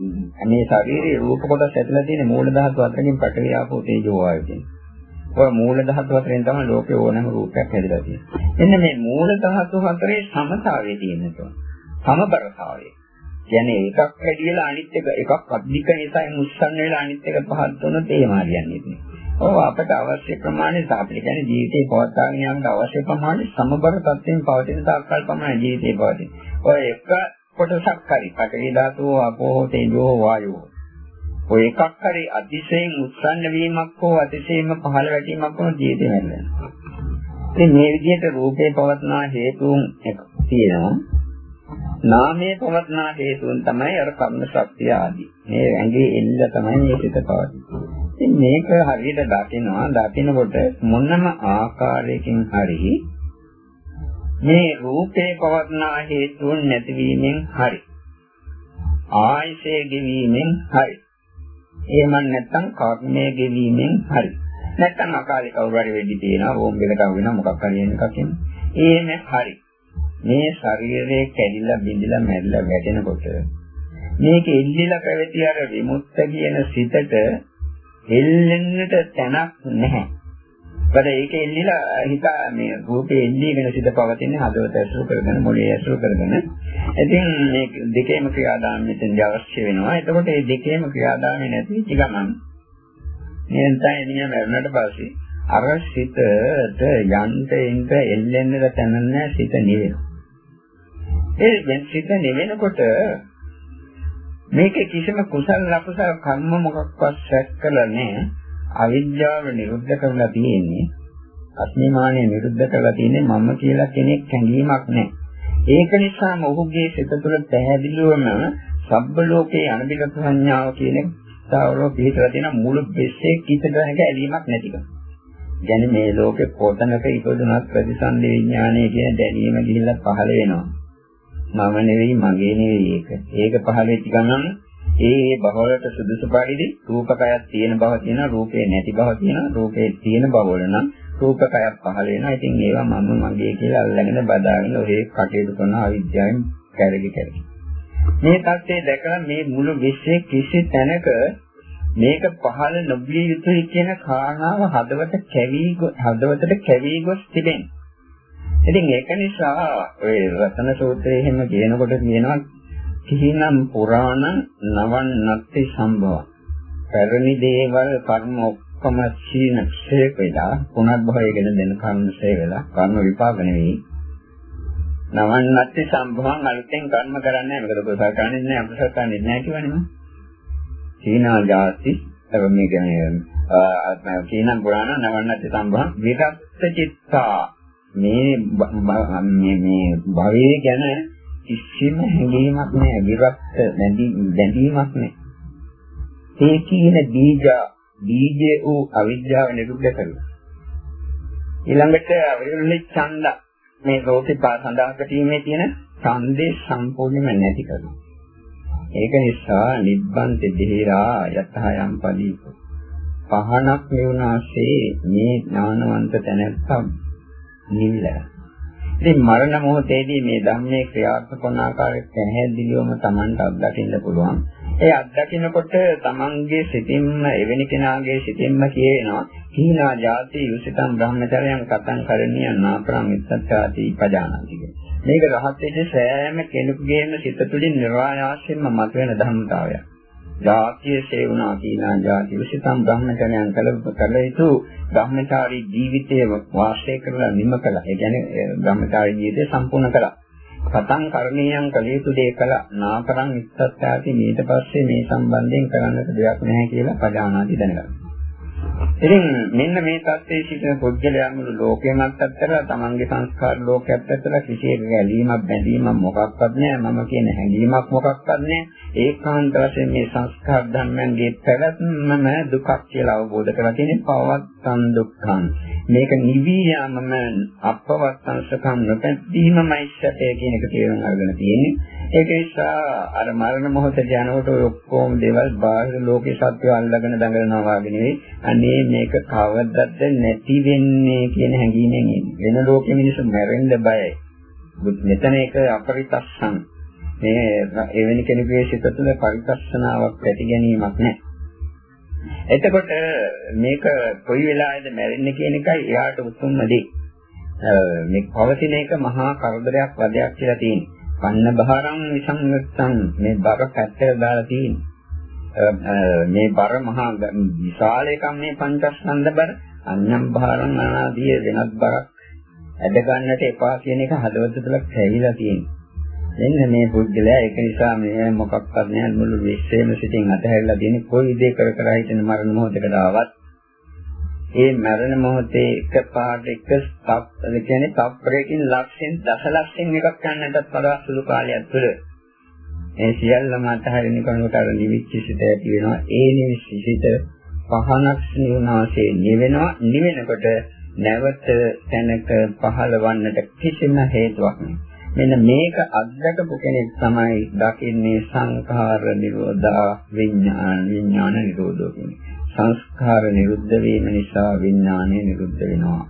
මේ ශරීරයේ රූප කොටස් ඇතුළේ තියෙන මූල ධාතු අතරින් පඨවි ආපෝ තේජෝ වායු කියන. ඔය මූල ධාතු අතරින් තමයි ලෝකේ ඕනෑම රූපයක් හැදලා තියෙන්නේ. එන්න මේ මූල ධාතු හතරේ සමතාවයේ තියෙනවා. සමබරතාවය. කියන්නේ එකක් හැදිලා අනිත් එක එකක් අධික නිසා මුස්සන් වෙලා අනිත් එක පහත් වුණොත් එහෙම හරියන්නේ නැහැ. ඔව් අපට අවශ්‍ය ප්‍රමාණය අපිට කියන්නේ ජීවිතේ පවත්වාගෙන යාමට අවශ්‍ය ප්‍රමාණය සමබර තත්ත්වයෙන් පවතින තාක්කල් පමණයි ජීවිතේ පවතින. ඔය එක කොටසක් හරි පඨවි ධාතුව අපෝ තේජෝ වායෝ. ඔය එකක් හරි අතිශයින් උත්සන්න වීමක් හෝ අතිශයින්ම පහළ වැටීමක් වුණ ජීවිතේ වෙනවා. ඉතින් මේ විදිහට රූපේ පවත්නා හේතුන් එක තියෙනවා. නාමයේ පවත්නා හේතුන් තමයි අර කර්ම ශක්තිය ආදී. මේ ඇඟේ එල්ල තමයි මේ සිත පවතින්නේ. ඉතින් මේක හරියට දකිනවා දකිනකොට මොනම ආකාරයකින් හරි මේ රූපේ පවත්නා හේතුන් නැතිවීමෙන් හරි ආයසේ ගෙවීමෙන් හරි එහෙම නැත්නම් කර්මයේ ගෙවීමෙන් හරි නැත්නම් අකාලේ කවුරු හරි වෙඩි තියනවා බෝම්බ එකක් වෙනවා මොකක් හරි එකක් එන්නේ එහෙම හරි මේ ශරීරයේ කැඩිලා බිඳිලා මැරිලා වැටෙනකොට මේක එල්ලිලා පැවති අර විමුක්ත කියන සිතට එල්ලෙන්නට තැනක් නැහැ. බඩ ඒක එල්ලිලා හිත මේ රූපේ එල්ලීගෙන සිත පවතින හදවත ඇසුරු කරගෙන මොළේ ඇසුරු කරගෙන ඉතින් මේ දෙකේම ක්‍රියාදාම මෙතෙන් අවශ්‍ය වෙනවා. එතකොට මේ දෙකේම ක්‍රියාදාමේ නැති ගමන් නියන්තය නියම මරණයට පස්සේ අර සිතට යන්ත එන්ට එල්ලෙන්නට තැන නැහැ සිත නිවෙනවා. ඒ සිත නෙවෙනකොට මේකේ කිසිම කුසල ලකුසල කර්ම මොකක්වත් සැක කරලා නැහැ. අවිද්‍යාව නිරුද්ධ කරලා තියෙන්නේ. අත්මිමානය නිරුද්ධ කරලා තියෙන්නේ මම කියලා කෙනෙක් හැඟීමක් නැහැ. ඒක නිසාම ඔහුගේ සිත තුළ පැහැදිලිවම සබ්බ ලෝකේ අනිබික සංඥාව කියන ස්ථාවරෝ පිළිතලා තියෙන මුළු බෙස්සේ කිසිදැනක ඇලීමක් නැතිකම. කියන්නේ මේ ලෝකේ කොතනක ඉපදුනත් ප්‍රතිසන්දි විඥානය කියන දැනීම ගිහිල්ලා පහළ වෙනවා. මම නෙවෙයි මගේ නෙවෙයි ඒක. ඒක පහළ වෙච්ච ගමන් ඒ ඒ බවවලට සුදුසු පරිදි රූපකයක් තියෙන බව තියෙන රූපේ නැති බව තියෙන රූපේ තියෙන බවවල නම් රූපකයක් පහළ වෙනවා. ඉතින් ඒවා මම මගේ කියලා අල්ලගෙන බදාගෙන ඔය කටයුතු කරන අවිද්‍යාවෙන් කැරලි කැරලි. මේ தත්ත්වය දැකලා මේ මුළු විශ්වයේ කිසි තැනක මේක පහළ නොවිය යුතුයි කියන කාරණාව හදවත කැවි හදවතට කැවි ගොස් තිබෙනවා. ඉතින් ඒක නිසා ඔය රතන සූත්‍රයේ එහෙම කියනකොට කියනවා කිහිනම් පුරාණ නවන්නත්ති සම්භව. පැරණි දේවල් කර්ම ඔක්කොම සීනක්ෂේ වෙලා පුනර්භවයගෙන දෙන කර්මසේ වෙලා කර්ම විපාක නෙවෙයි. නවන්නත්ති සම්භවං අලුතෙන් කර්ම කරන්නේ නැහැ. මොකද කුසල කරන්නේ නැහැ අකුසල කරන්නේ නැහැ කියවනේ. සීනා ජාති මේ කියන්නේ කීනම් පුරාණ නවන්නත්ති සම්භවං විරක්ත චිත්තා මේ මේ මේ භවයේ ගැන කිසිම හැඟීමක් නැහැ විරක්ත බැඳීමක් නැහැ. ඒ කියන බීජ බීජේ වූ අවිද්‍යාව නිරුද්ධ කරනවා. ඊළඟට අවිරුද්ධ ඡන්ද මේ රෝපේ සඳහන් කිරීමේ තියෙන ඡන්දේ සම්පූර්ණයෙන්ම නැති කරනවා. ඒක නිසා නිබ්බන්ත දෙහිරා යතහයන් පදීප පහනක් වුණාසේ මේ ඥානවන්ත තැනැත්තා නිවිලා. ඉතින් මරණ මොහොතේදී මේ ධම්මේ ක්‍රියාත්මක වන ආකාරය පැහැදිලිවම Tamanට අත්දකින්න පුළුවන්. ඒ අත්දකිනකොට Tamanගේ සිතින්ම එවැනි කෙනාගේ සිතින්ම කියනවා කීනා ජාති යුසිතම් බ්‍රහ්මචර්යයන් කතං කරණීය නාපරං මිත්තත්‍යාති පජානාති මේක රහත් වෙච්ච සෑම කෙනෙකුගේම සිත තුළින් නිර්වාණාශයෙන්ම මතුවෙන ධර්මතාවයක්. ජාතිය සේවනා කීනා ජාති විසිතම් බ්‍රහ්මචර්යයන් කළ කළ යුතු බ්‍රහ්මචාරී ජීවිතය වාසය කරලා නිම කළා. ඒ කියන්නේ බ්‍රහ්මචාරී ජීවිතය සම්පූර්ණ කළා. කතං කරණීයම් කළ යුතු දේ කළා. නාකරං ඉස්සත්තාති ඊට පස්සේ මේ සම්බන්ධයෙන් කරන්නට දෙයක් නැහැ කියලා පජානාති දැනගන්න. ඉතින් මෙන්න මේ தත්ත්වයේ සිටින පුද්ගලයා මුළු ලෝකෙම අත්හැරලා තමන්ගේ සංස්කාර ලෝකයක් ඇතුළත කිසියක ගැලීමක් බැඳීමක් මොකක්වත් නැහැ. මම කියන හැඟීමක් මොකක්වත් නැහැ. ඒකාන්ත වශයෙන් මේ සංස්කාර ධර්මයන්ගේ පැවැත්මම දුකක් කියලා අවබෝධ කරලා තියෙන පවත්තන් දුක්ඛං. මේක නිවි යාමම අපවත්තන් සකම් නොපැද්දීමමයි සැපය කියන එක තේරුම් අරගෙන තියෙන්නේ. ඒක නිසා අර මරණ මොහොතේ යනකොට ඔය ඔක්කොම දේවල් බාහිර ලෝකේ සත්‍ය අල්ලගෙන දඟලනවා වගේ නෙවෙයි අනේ මේක කවදද නැති වෙන්නේ කියන හැඟීමෙන් වෙන ලෝකෙ මිනිස්සු මැරෙන්න බයයි. මෙතන ඒක අපරිතස්සන්. මේ එවැනි කෙනෙකුගේ සිත තුළ පරිතස්සනාවක් ඇති ගැනීමක් නැහැ. එතකොට මේක කොයි වෙලාවෙද මැරෙන්නේ කියන එකයි එයාට උතුම්ම දේ. මේ පවතින එක මහා කරදරයක් වදයක් කියලා තියෙනවා. පන්න බහරං විසංගතං මේ බර පැත්තට දාලා තියෙනවා. මේ බර මහා විශාල එකක් මේ පංචස්කන්ධ බර අඤ්ඤම් භාරං අනාදී වෙනත් බරක් ඇද ගන්නට එපා කියන එක හදවත තුළ පැවිලා තියෙනවා. එන්න මේ පුද්ගලයා ඒක නිසා මේ මොකක්වත් නැහැ මුළු විශ්වයම සිටින් අතහැරලා තියෙන කොයි දේ කර කර හිටින මරණ මොහොතකට ආවත් ඒ මරණ මොහොතේ එකපාරට එක ස්තප් කියන්නේ තප්පරයකින් ලක්ෂෙන් දසලක්ෂෙන් එකක් ගන්නටත් වඩා සුළු කාලයක් තුළ ඒ සියල්ලම අතහරින කෙනෙකුට අර නිවිච්ච සිත ඇති වෙනවා. ඒ නිවිච්ච සිත පහනක් නිවනාසේ නිවෙනවා. නිවෙනකොට නැවත තැනක පහළවන්නට කිසිම හේතුවක් නැහැ. මෙන්න මේක අත්දකපු කෙනෙක් තමයි දකින්නේ සංඛාර නිරෝධා විඥාන විඥාන නිරෝධෝ කියන්නේ. සංස්කාර නිරුද්ධ වීම නිසා විඥානය නිරුද්ධ වෙනවා.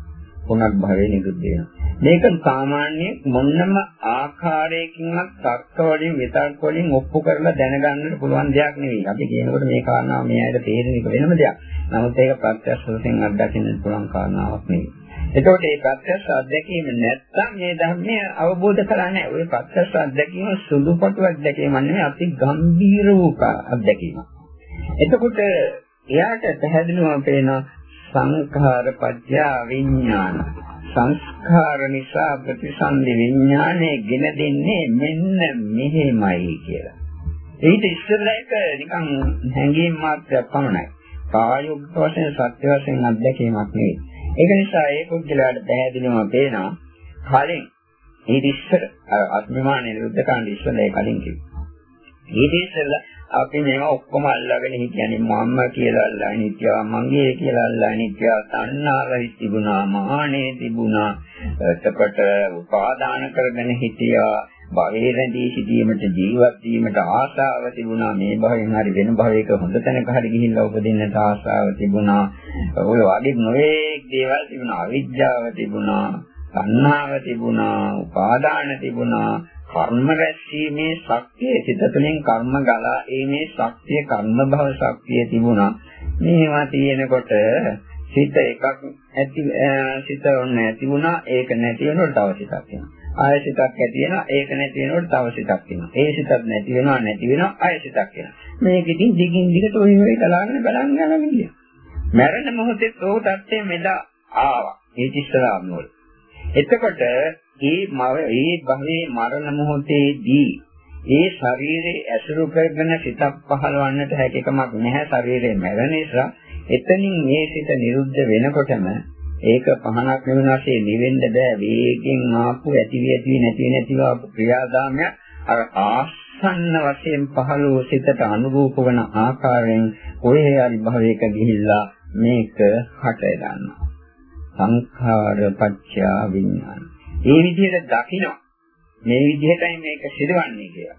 පුනර්භවය නිරුද්ධ වෙනවා. මේක සාමාන්‍ය මොන්නම ආකාරයකින්වත් තර්ක වලින් විතර්ක වලින් ඔප්පු කරලා දැනගන්නට පුළුවන් දෙයක් නෙවෙයි. අපි කියනකොට මේ කාරණාව මේ ඇයිද තේරෙන එක වෙනම දෙයක්. නමුත් ඒක ප්‍රත්‍යක්ෂ වශයෙන් අත්දකින්න පුළුවන් කාරණාවක් නෙවෙයි. එතකොට මේ ප්‍රත්‍යක්ෂ අත්දැකීම නැත්තම් මේ ධර්මය අවබෝධ කරන්නේ ওই ප්‍රත්‍යක්ෂ අත්දැකීම සුදුපටු අත්දැකීමක් නෙවෙයි අති ගම්භීර වූ අත්දැකීමක්. එතකොට එයාට පැහැදිලිවම පේනවා සංඛාර පත්‍ය විඥාන සංස්කාර නිසා ප්‍රතිසන්දි විඥානය ගෙන දෙන්නේ මෙන්න මෙහෙමයි කියලා. ඊට ඉස්සෙල්ලා එක නිකන් හැඟීම් මාත්‍රයක් පමණයි. කායුක්ත වශයෙන් සත්‍ය වශයෙන් අත්දැකීමක් නෙවෙයි. ඒක නිසා ඒ පුද්ගලයාට පැහැදිලිවම පේනවා කලින් ඊට ඉස්සර අස්මිමාන නිරුද්ධ කාණ්ඩ ඉස්සෙල්ලා ඒ කලින් කිව්වා. ඊට ඉස්සෙල්ලා අපි මේවා ඔක්කොම අල්ලගෙන හිටියනේ. මම්ම කියලා අල්ලගෙන හිටියා මගේ කියලා අල්ලගෙන හිටියා තණ්හාව තිබුණා මානෙ තිබුණා. එතකොට උපාදාන කරගෙන හිටියා. භවයේ රැඳී සිටීමට ජීවත් වීමට ආශාව තිබුණා. මේ භවයෙන් හරි වෙන භවයක හොඳ තැනක හරි ගිහිල්ලා උපදින්නට ආශාව තිබුණා. ඔය වගේ නොයේ දේවල් තිබුණා. අවිජ්ජාව තිබුණා තණ්හාව තිබුණා උපාදාන තිබුණා. කර්ම රැස්වීමේ ශක්තිය සිත තුළින් කර්ම ගලා ඒමේ ශක්තිය කර්ම භව ශක්තිය තිබුණා. මේවා තියෙනකොට සිත එකක් ඇති සිත ඔන්න ඇති වුණා ඒක නැති වෙනකොට තව සිතක් එනවා. ආය සිතක් ඇති වෙනවා ඒක නැති වෙනකොට තව සිතක් එනවා. ඒ සිතක් නැති වෙනවා නැති වෙනවා ආය සිතක් එනවා. මේක ඉතින් දිගින් දිගට ඔය ඔය ගලාගෙන බලන්න යනවා කියන්නේ. මරණ මොහොතේ තෝ තත්ත්වය මෙදා ආවා. ඒ තිස්සලාම් වල. එතකොට ඒ මව ඒ භවයේ මරණ මොහොතේදී ඒ ශරීරයේ ඇසුරු කරගෙන සිතක් පහළවන්නට හැකියාවක් නැහැ ශරීරයේ මැරෙන නිසා. එතනින් මේ සිත නිරුද්ධ වෙනකොටම ඒක පහනක් නෙවෙනාසේ නිවෙන්න බෑ. වේගෙන් ආපු ඇති ඇති නැති නැතිව ආපු ක්‍රියාදාමය අර ආසන්න වශයෙන් පහළ වූ සිතට අනුරූප වන ආකාරයෙන් කොහේ හරි භවයක ගිහිල්ලා මේක හට ගන්නවා සංඛාර පත්‍ය විඥාන ඒ විදිහට දකිනවා. මේ විදිහටයි මේක සිදුවන්නේ කියලා.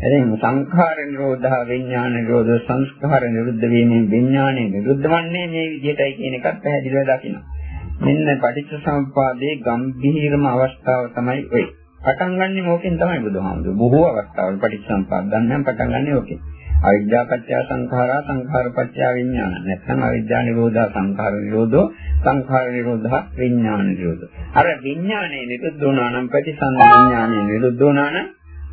එතෙන් සංඛාර නිරෝධා විඥාන නිරෝධ සංස්කාර නිරුද්ධ වීමෙන් විඥානය නිරුද්ධ වන්නේ මේ විදිහටයි කියන එකත් පැහැදිලිව දකිනවා. මෙන්න පටිච්චසමුප්පාදයේ ගම්භීරම අවස්ථාව තමයි ඔය. පටන් ගන්නෙ මොකෙන් තමයි බුදුහාමුදුරුවෝ. බොහෝ අවස්ථාවල පටිච්චසමුප්පාද ගන්න පටන් ගන්නෙ ඔකෙන්. අවිද්‍යා පත්‍ය සංඛාරා සංඛාර පත්‍ය විඥාන. නැත්නම් අවිද්‍යා නිරෝධා සංඛාර නිරෝධෝ සංඛාර නිරෝධා විඥාන නිරෝධෝ. අර විඥානේ නිරුද්ධ වුණා නම් ප්‍රතිසං විඥානේ නිරුද්ධ වුණා නම්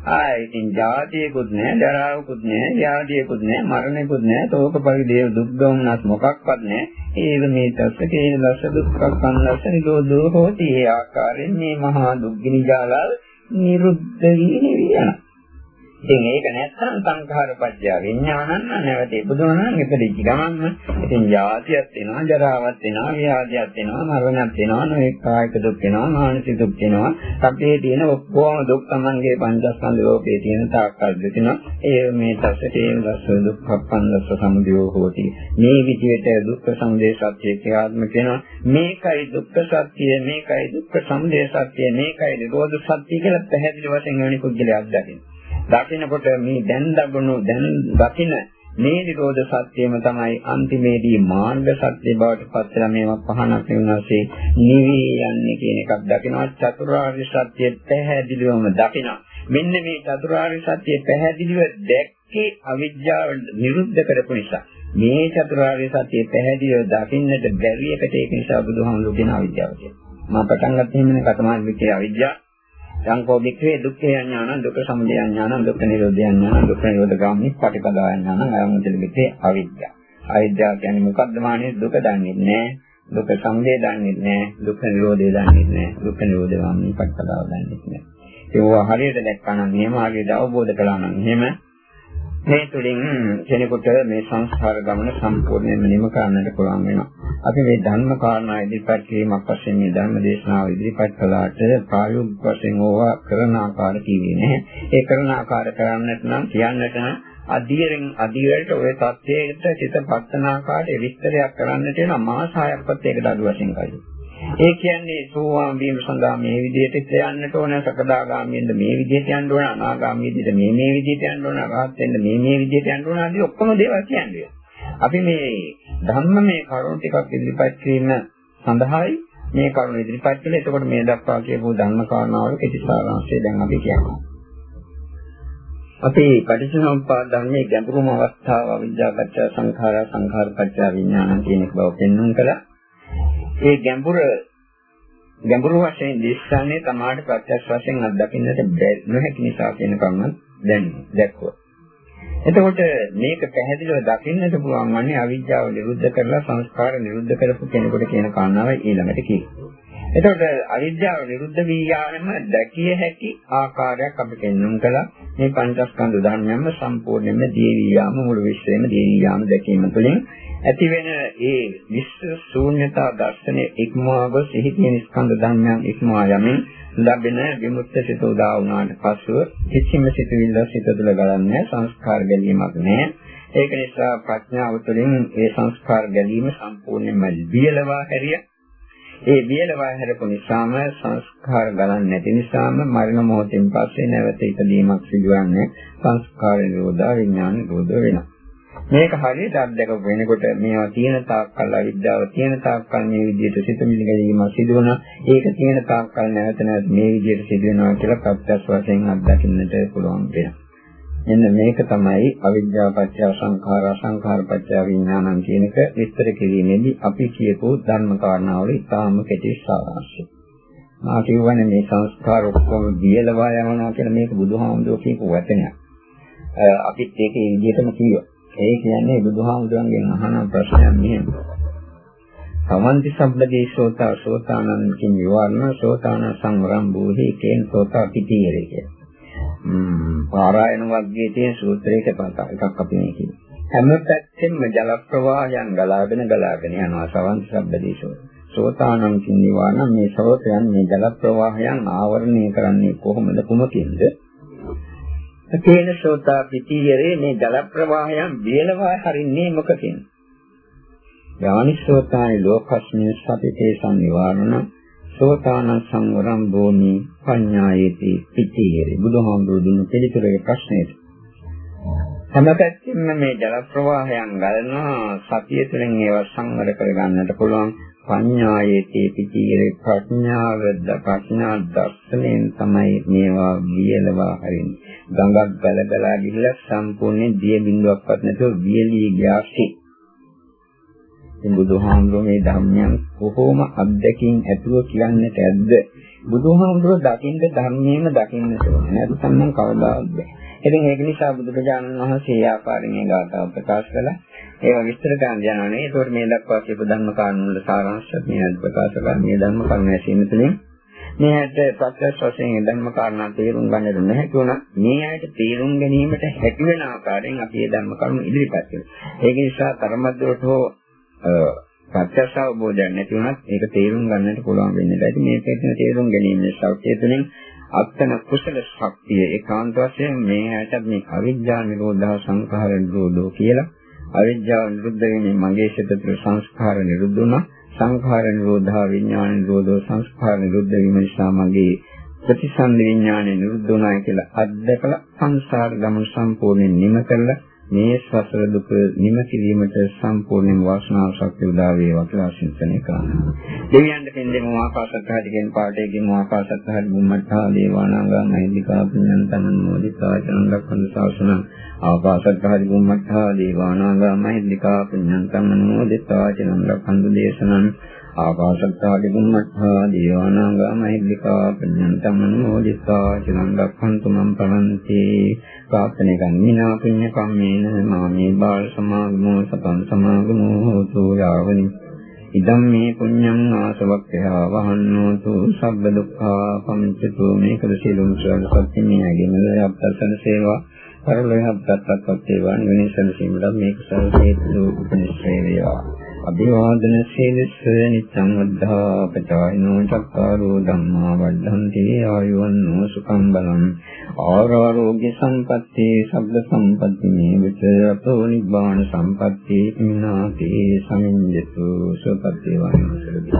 ආයි ඉතින් ජාතියකුත් නැහැ, දරාවකුත් නැහැ, ව්‍යාධියකුත් නැහැ, මරණයකුත් නැහැ, තෝක පරිදේව දුක් දුම්නස් මොකක්වත් නැහැ. ඒක මේ තස්ස කේන දස දුක්ඛ සංලස්ස නිරෝධෝ හෝති. ඒ ආකාරයෙන් මේ මහා දුක්ගිනි ජාලාව නිරුද්ධ වී නිවියනවා. ඉතින් ඒක නැත්තම් සංඛාර පත්‍ය විඥානන්න නැවත ඉපදුනනම් ඉපදිච්ච ගමන්ම ඉතින් යාතියක් වෙනවා ජරාවක් වෙනවා ව්‍යාධියක් වෙනවා මරණයක් වෙනවා නොඑක කායික දුක් වෙනවා මානසික දුක් වෙනවා. සබ්බේ තියෙන ඔක්කොම දුක් Tamange පංචස්කන්ධ ලෝකේ තියෙන තාක්කල් දෙතිනවා ඒ මේ තස්සතේ දස දුක්ඛප්පන්නස්ස සමුදයෝ හෝති. මේ විදිහට දුක්ඛ සමුදය සත්‍ය ක්‍රියාත්මක වෙනවා. මේකයි දුක්ඛ සත්‍ය මේකයි දුක්ඛ සමුදය සත්‍ය මේකයි නිරෝධ සත්‍ය කියලා පැහැදිලි වශයෙන් වෙනි පුද්ගලයා අත්දකිනවා දකින්නකොට මේ දැන් දබුණු දැන් දකින්න මේ නිරෝධ සත්‍යම තමයි අන්තිමේදී මාර්ග සත්‍ය බවට පත් වෙලා මේවා පහනක් වෙනවාසේ නිවි යන්නේ කියන එකක් දකිනවා. චතුරාර්ය සත්‍ය පැහැදිලිවම දකිනවා. මෙන්න මේ චතුරාර්ය සත්‍ය පැහැදිලිව දැක්කේ අවිද්‍යාව නිරුද්ධ කරපු නිසා. මේ චතුරාර්ය සත්‍ය පැහැදිලිව දකින්නට බැරි එකට ඒක නිසා බුදුහාමුදුරුවෝ කියන අවිද්‍යාව කියලා. මම පටන් ගත්තේ මෙන්න කතමාල් විකේ අවිද්‍යාව. සංකෝ වික්‍රේ දුක්ඛේ ඥාන දුක්ඛ සමුදය ඥාන දුක්ඛ නිරෝධය ඥාන දුක්ඛ නිරෝධ ගාමී පටිපදා ඥාන අයමුදල විකේ අවිද්‍යාව. අවිද්‍යාව කියන්නේ මොකක්ද මානේ දුක දන්නේ නැහැ. දුක්ඛ සමුදය දන්නේ නැහැ. දුක්ඛ නිරෝධය දන්නේ නැහැ. දුක්ඛ නිරෝධ ගාමී පටිපදාව දන්නේ නැහැ. ඒවා හරියට දැක්කා නම් එහෙම හරියට අවබෝධ කළා නම් එහෙම මේ තුළින් කෙනෙකුට මේ සංස්කාර ගමන සම්පූර්ණයෙන්ම නිම කරන්නට පුළුවන් වෙනවා. අපි මේ ධර්ම කාරණා ඉදිරිපත් කිරීමක් වශයෙන් මේ ධර්ම දේශනාව ඉදිරිපත් කළාට ප්‍රායෝගික වශයෙන් ඕවා කරන ආකාර කිව්වේ නැහැ. ඒ කරන ආකාර කරන්නට නම් කියන්නට නම් අධීරෙන් අධීරයට ওই தත්ත්වයට චිත පත්තනාකාරයේ විස්තරයක් කරන්නට වෙනවා මාස 6ක්වත් ඒකට අඩු වශයෙන් කයිද. ඒ කියන්නේ සෝවාන් වීම සඳහා මේ විදිහට යන්නට ඕන සකදාගාමීෙන්ද මේ විදිහට යන්න ඕන අනාගාමීෙන්ද මේ මේ විදිහට යන්න ඕන රහත් වෙන්න මේ මේ විදිහට යන්න ඕන ආදී ඔක්කොම දේවල් කියන්නේ. අපි මේ ධර්මමය කරුණු ටිකක් ඉදිරිපත් කිරීම සඳහායි මේ කරුණ ඉදිරිපත් කළේ. එතකොට මේ දක්වා කියපු ධර්ම කාරණාවල කෙටි සාරාංශය දැන් අපි කියනවා. අපි පටිච්චසමුප්පාද ධර්මයේ ගැඹුරුම අවස්ථාව අවිද්‍යාපච්ච සංඛාරා සංඛාරපච්ච විඥාන කියන එක බව පෙන්වන්න කළා. ඒ ගැඹුර ගැඹුරු වශයෙන් දේශන්නේ තමාට ප්‍රත්‍යක්ෂ වශයෙන් අත්දකින්නට නොහැකි නිසා කියන කරුණ දැන් දැක්කොත්. එතකොට මේක පැහැදිලිව දකින්නට පුළුවන් වන්නේ අවිද්‍යාව නිරුද්ධ කරලා සංස්කාර නිරුද්ධ කරපු කෙනෙකුට කියන කාරණාව ඊළඟට කියනවා. එතකොට අවිද්‍යාව නිරුද්ධ වී යාමම දැකිය හැකි ආකාරයක් අපි පෙන්වන්න කළා. මේ පංචස්කන්ධ ධර්මයන්ම සම්පූර්ණයෙන්ම දේවී යාම මුළු විශ්වයම දේවී යාම දැකීම තුළින් ඇතිවෙන ඒ විශ්ව ශූන්‍යතා දර්ශනය ඉක්මවා ගොස් එහි තියෙන ස්කන්ධ ධර්මයන් ඉක්මවා යමින් ලැබෙන විමුක්ත සිත උදා වුණාට පසුව කිසිම සිතුවිල්ල සිත තුළ ගලන්නේ සංස්කාර ගැනීමක් නැහැ. ඒක නිසා ප්‍රඥාව තුළින් ඒ සංස්කාර ගැනීම සම්පූර්ණයෙන්ම දියලවා හැරිය ඒ වියලවා හැරපු නිසාම සංස්කාර ගලන්නේ නැති නිසාම මරණ මොහොතින් පස්සේ නැවත ඉදීමක් සිදුවන්නේ සංස්කාර නිරෝධා විඥාන නිරෝධ වෙනවා. මේක හරියට අත්දැක වෙනකොට මේවා තියෙන තාක්කල් අවිද්‍යාව තියෙන තාක්කල් මේ විදිහට සිතමිලි ගැනීම සිදු වෙනවා. ඒක තියෙන තාක්කල් නැවත නැවත මේ විදිහට සිදු වෙනවා කියලා ප්‍රත්‍යක්ෂ වශයෙන් අත්දකින්නට පුළුවන් වෙනවා. එන්න මේක තමයි අවිද්‍යාව පත්‍ය සංඛාර සංඛාර පත්‍ය විඥානං කියන එක විස්තර කිරීමේදී අපි කියපු ධර්ම කාරණාවල ඉතාම කෙටි සාරාංශය. මා කියවනේ මේ සංස්කාර ඔක්කොම දියලවා යනවා කියලා මේක බුදුහාමුදුරුවෝ කියපු වචනයක්. අපිත් ඒක ඒ විදිහටම කියුවා. ඒ කියන්නේ බුදුහාමුදුරන්ගෙන් අහන ප්‍රශ්නයක් මෙහෙම. සමන්ති සබ්බදී සෝතා සෝතානං කින් විවරණ සෝතාන සංවරම් බෝධි කේන සෝතා පිටියරේ කියලා. පාරායන වර්ගයේ තියෙන සූත්‍රයක එකක් අපි මේ කියන්නේ. හැම පැත්තෙම ජල ප්‍රවාහයන් ගලාගෙන ගලාගෙන යනවා සවන්ත සබ්බදීසෝ. සෝතානම් කිනිවා නම් මේ සෝතයන් මේ ජල ප්‍රවාහයන් ආවරණය කරන්නේ කොහොමද කුමකින්ද? තේන සෝතා පිටියරේ මේ ජල ප්‍රවාහයන් වියලවා හරින්නේ මොකකින්ද? යානිසෝතායි ලෝකස්මින් සතිතේ සංනිවාරණ සෝතාන සංවරම් භූමි පඤ්ඤායේති පිටියේ බුදුහාමුදුරු දුන්න පිළිතුරේ ප්‍රශ්නේට හැම පැත්තෙම මේ ජල ප්‍රවාහයන් ගලනවා සතිය තුළින් ඒවා සංවර කරගන්නට පුළුවන්. පඤ්ඤායේති පිටියේ ප්‍රඥාව ප්‍රඥා දර්ශනයෙන් තමයි මේවා වියලවා හරින්නේ. ගඟක් ගලගලා ගිහිල්ලා සම්පූර්ණයෙන් දිය බිඳුවක්වත් නැතුව වියලී ගියාසේ ඉතින් බුදුහාමුදුරුවෝ මේ ධර්මයන් කොහොම අත්දැකීම් ඇතුව කියන්නට ඇද්ද? බුදුහාමුදුරුවෝ දකින්න ධර්මයේම දකින්න ඕනේ. නැත්නම් නම් කවදාවත් බෑ. ඉතින් ඒක නිසා බුදුරජාණන් වහන්සේ ආකාරයෙන් මේ ගාථාව ප්‍රකාශ කළා. ඒවා විස්තර ගන්න යනවා නේ. ඒකට මේ දක්වා කියපු ධර්ම කාරණා වල සාරාංශය මේ ප්‍රකාශ කරන මේ ධර්ම කරුණ ඇසීම තුළින් මේ ඇයට ප්‍රත්‍යක්ෂ වශයෙන් ධර්ම කාරණා තේරුම් ගන්නට නැහැ වුණා. මේ ඇයට තේරුම් ගැනීමට හැකි වෙන ආකාරයෙන් අපි මේ ධර්ම කරුණු ඉදිරිපත් කළා. ඒක නිසා තරමද්දට හෝ ප්‍රත්‍යක්ෂ අවබෝධයක් නැති වුණත් ඒක තේරුම් ගන්නට පුළුවන් වෙන්නේ නැහැ. මේ පැත්තෙන් තේරුම් ගැනීමේ ශක්තිය තුළින් අත්තන කුසල ශක්තිය ඒකාන්ත වශයෙන් මේ හැට මේ අවිද්‍යා නිරෝධා සංඛාර නිරෝධෝ කියලා අවිද්‍යාව නිරුද්ධ වෙන්නේ මගේ සිත තුළ සංස්කාර නිරුද්ධ වුණා. සංඛාර නිරෝධා විඥාන නිරෝධෝ සංස්කාර නිරුද්ධ වීම නිසා මගේ ප්‍රතිසන්දි විඥානය නිරුද්ධ වුණා කියලා අත්දකලා සංසාර ගමන සම්පූර්ණයෙන් නිම කරලා මේ සසර දුක නිම කිරීමට සම්පූර්ණයෙන් වාසනාව ශක්තිය උදා වේවා කියලා ආශිර්වාදනය කරනවා. දෙවියන්ට පින් දෙමු ආකාශත්හාදී කියන පාඩේ ගෙමු ආකාශත්හාදී බුම්මත්හා දේවානාංගා මහින්දිකා පුඤ්ඤන්තං මොදිතා චන්දක්ඛන්ද සාසනං ආකාශත්හාදී බුම්මත්හා දේවානාංගා මහින්දිකා පුඤ්ඤන්තං මොදිතා චන්දක්ඛන්ද දේශනං ආකාශත්තාදි බුම්මත්තා දේවානාගා මහිද්దికා පුඤ්ඤන්තං අනුමෝදිතා චිරන් රක්ඛන්තු මම් පරන්ති ප්‍රාර්ථනා කන්නිනා පුඤ්ඤ කම්මේන මාමේ බාල සමාගමෝ සතං සමාගමෝ හෝතු යාවනි. ඉදම් මේ පුඤ්ඤං ආසවක්ඛයා වහන්නෝතු සබ්බ දුක්ඛා පමිච්ඡතු. මේකද සීලුන් සරණ සත්‍යමේ ඇගෙමල අපතන සේවා. පරලෝක අපතත්පත් වේවා නිවනසන සීමල මේක සල්පේතු උපනිශ්‍රේ වේවා. අභිවාදන සීලස්ස නිච්ඡං වද්ධා පචායිනෝ චක්කාරෝ ධම්මා වද්ධන්ති ආයුවන්නෝ සුඛං බලං ආරෝග්‍ය සම්පatti සබ්බ සම්පatti මේවිත අතෝ නිබ්බාන සම්පatti ඉන්නාති සමිඤ්ඤතු සුපatti වංසරති